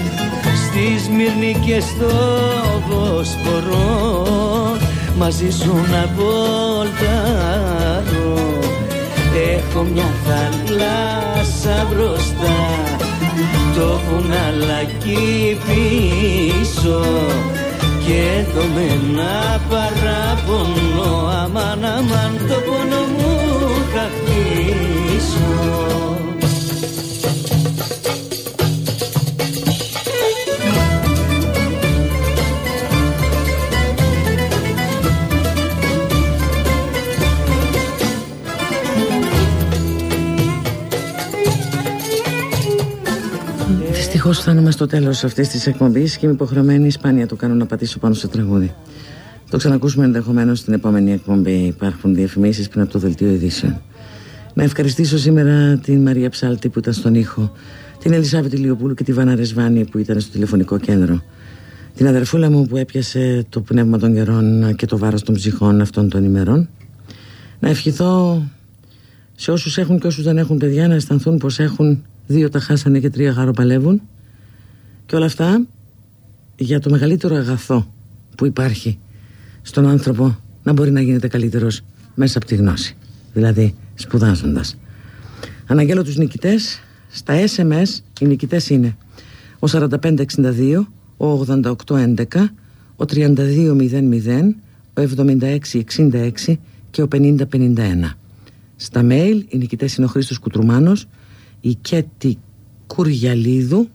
Σμύρνη και στο Βοσπορό μαζί σου να βολτάρω. Έχω μια θάλασσα μπροστά το βουναλάκι πίσω. Και εδώ με ένα παράπονο αμάν αμάν το πόνο μου θα χτίσω Δυστυχώς φτάνουμε στο τέλος αυτής της εκπομπής και είμαι υποχρεωμένη σπάνια το κάνω να πατήσω πάνω στο τραγούδι. Το ξανακούσουμε ενδεχομένως στην επόμενη εκπομπή. Υπάρχουν διαφημίσεις πριν από το δελτίο ειδήσεων. Να ευχαριστήσω σήμερα την Μαρία Ψάλτη που ήταν στον ήχο, την Ελισάβη Λιοπούλου και τη Βάνα Ρεσβάνη που ήταν στο τηλεφωνικό κέντρο. Την αδερφούλα μου που έπιασε το πνεύμα των καιρών και το βάρος των ψυχών αυτών των ημερών. Να ευχηθώ σε όσους έχουν και όσους δεν έχουν παιδιά να αισθανθούν πως έχουν δύο τα χάσανε και τρία γαροπαλεύουν. Και όλα αυτά για το μεγαλύτερο αγαθό που υπάρχει στον άνθρωπο να μπορεί να γίνεται καλύτερος μέσα από τη γνώση. Δηλαδή σπουδάζοντας. Αναγγέλω τους νικητές. Στα SMS οι νικητές είναι ο 4562 ο 8811 ο 3200 ο 7666 και ο 5051 στα mail οι νικητές είναι ο Χρήστος Κουτρουμάνος η Κέτη Κουριαλίδου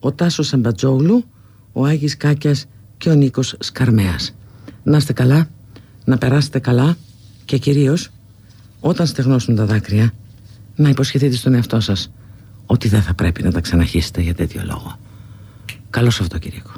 ο Τάσος Σαμπατζόγλου ο Άγης Κάκιας και ο Νίκος Σκαρμέας να είστε καλά να περάσετε καλά και κυρίως όταν στεγνώσουν τα δάκρυα να υποσχεθείτε στον εαυτό σας ότι δεν θα πρέπει να τα ξαναχύσετε για τέτοιο λόγο. Καλό Σαββατοκύριακο.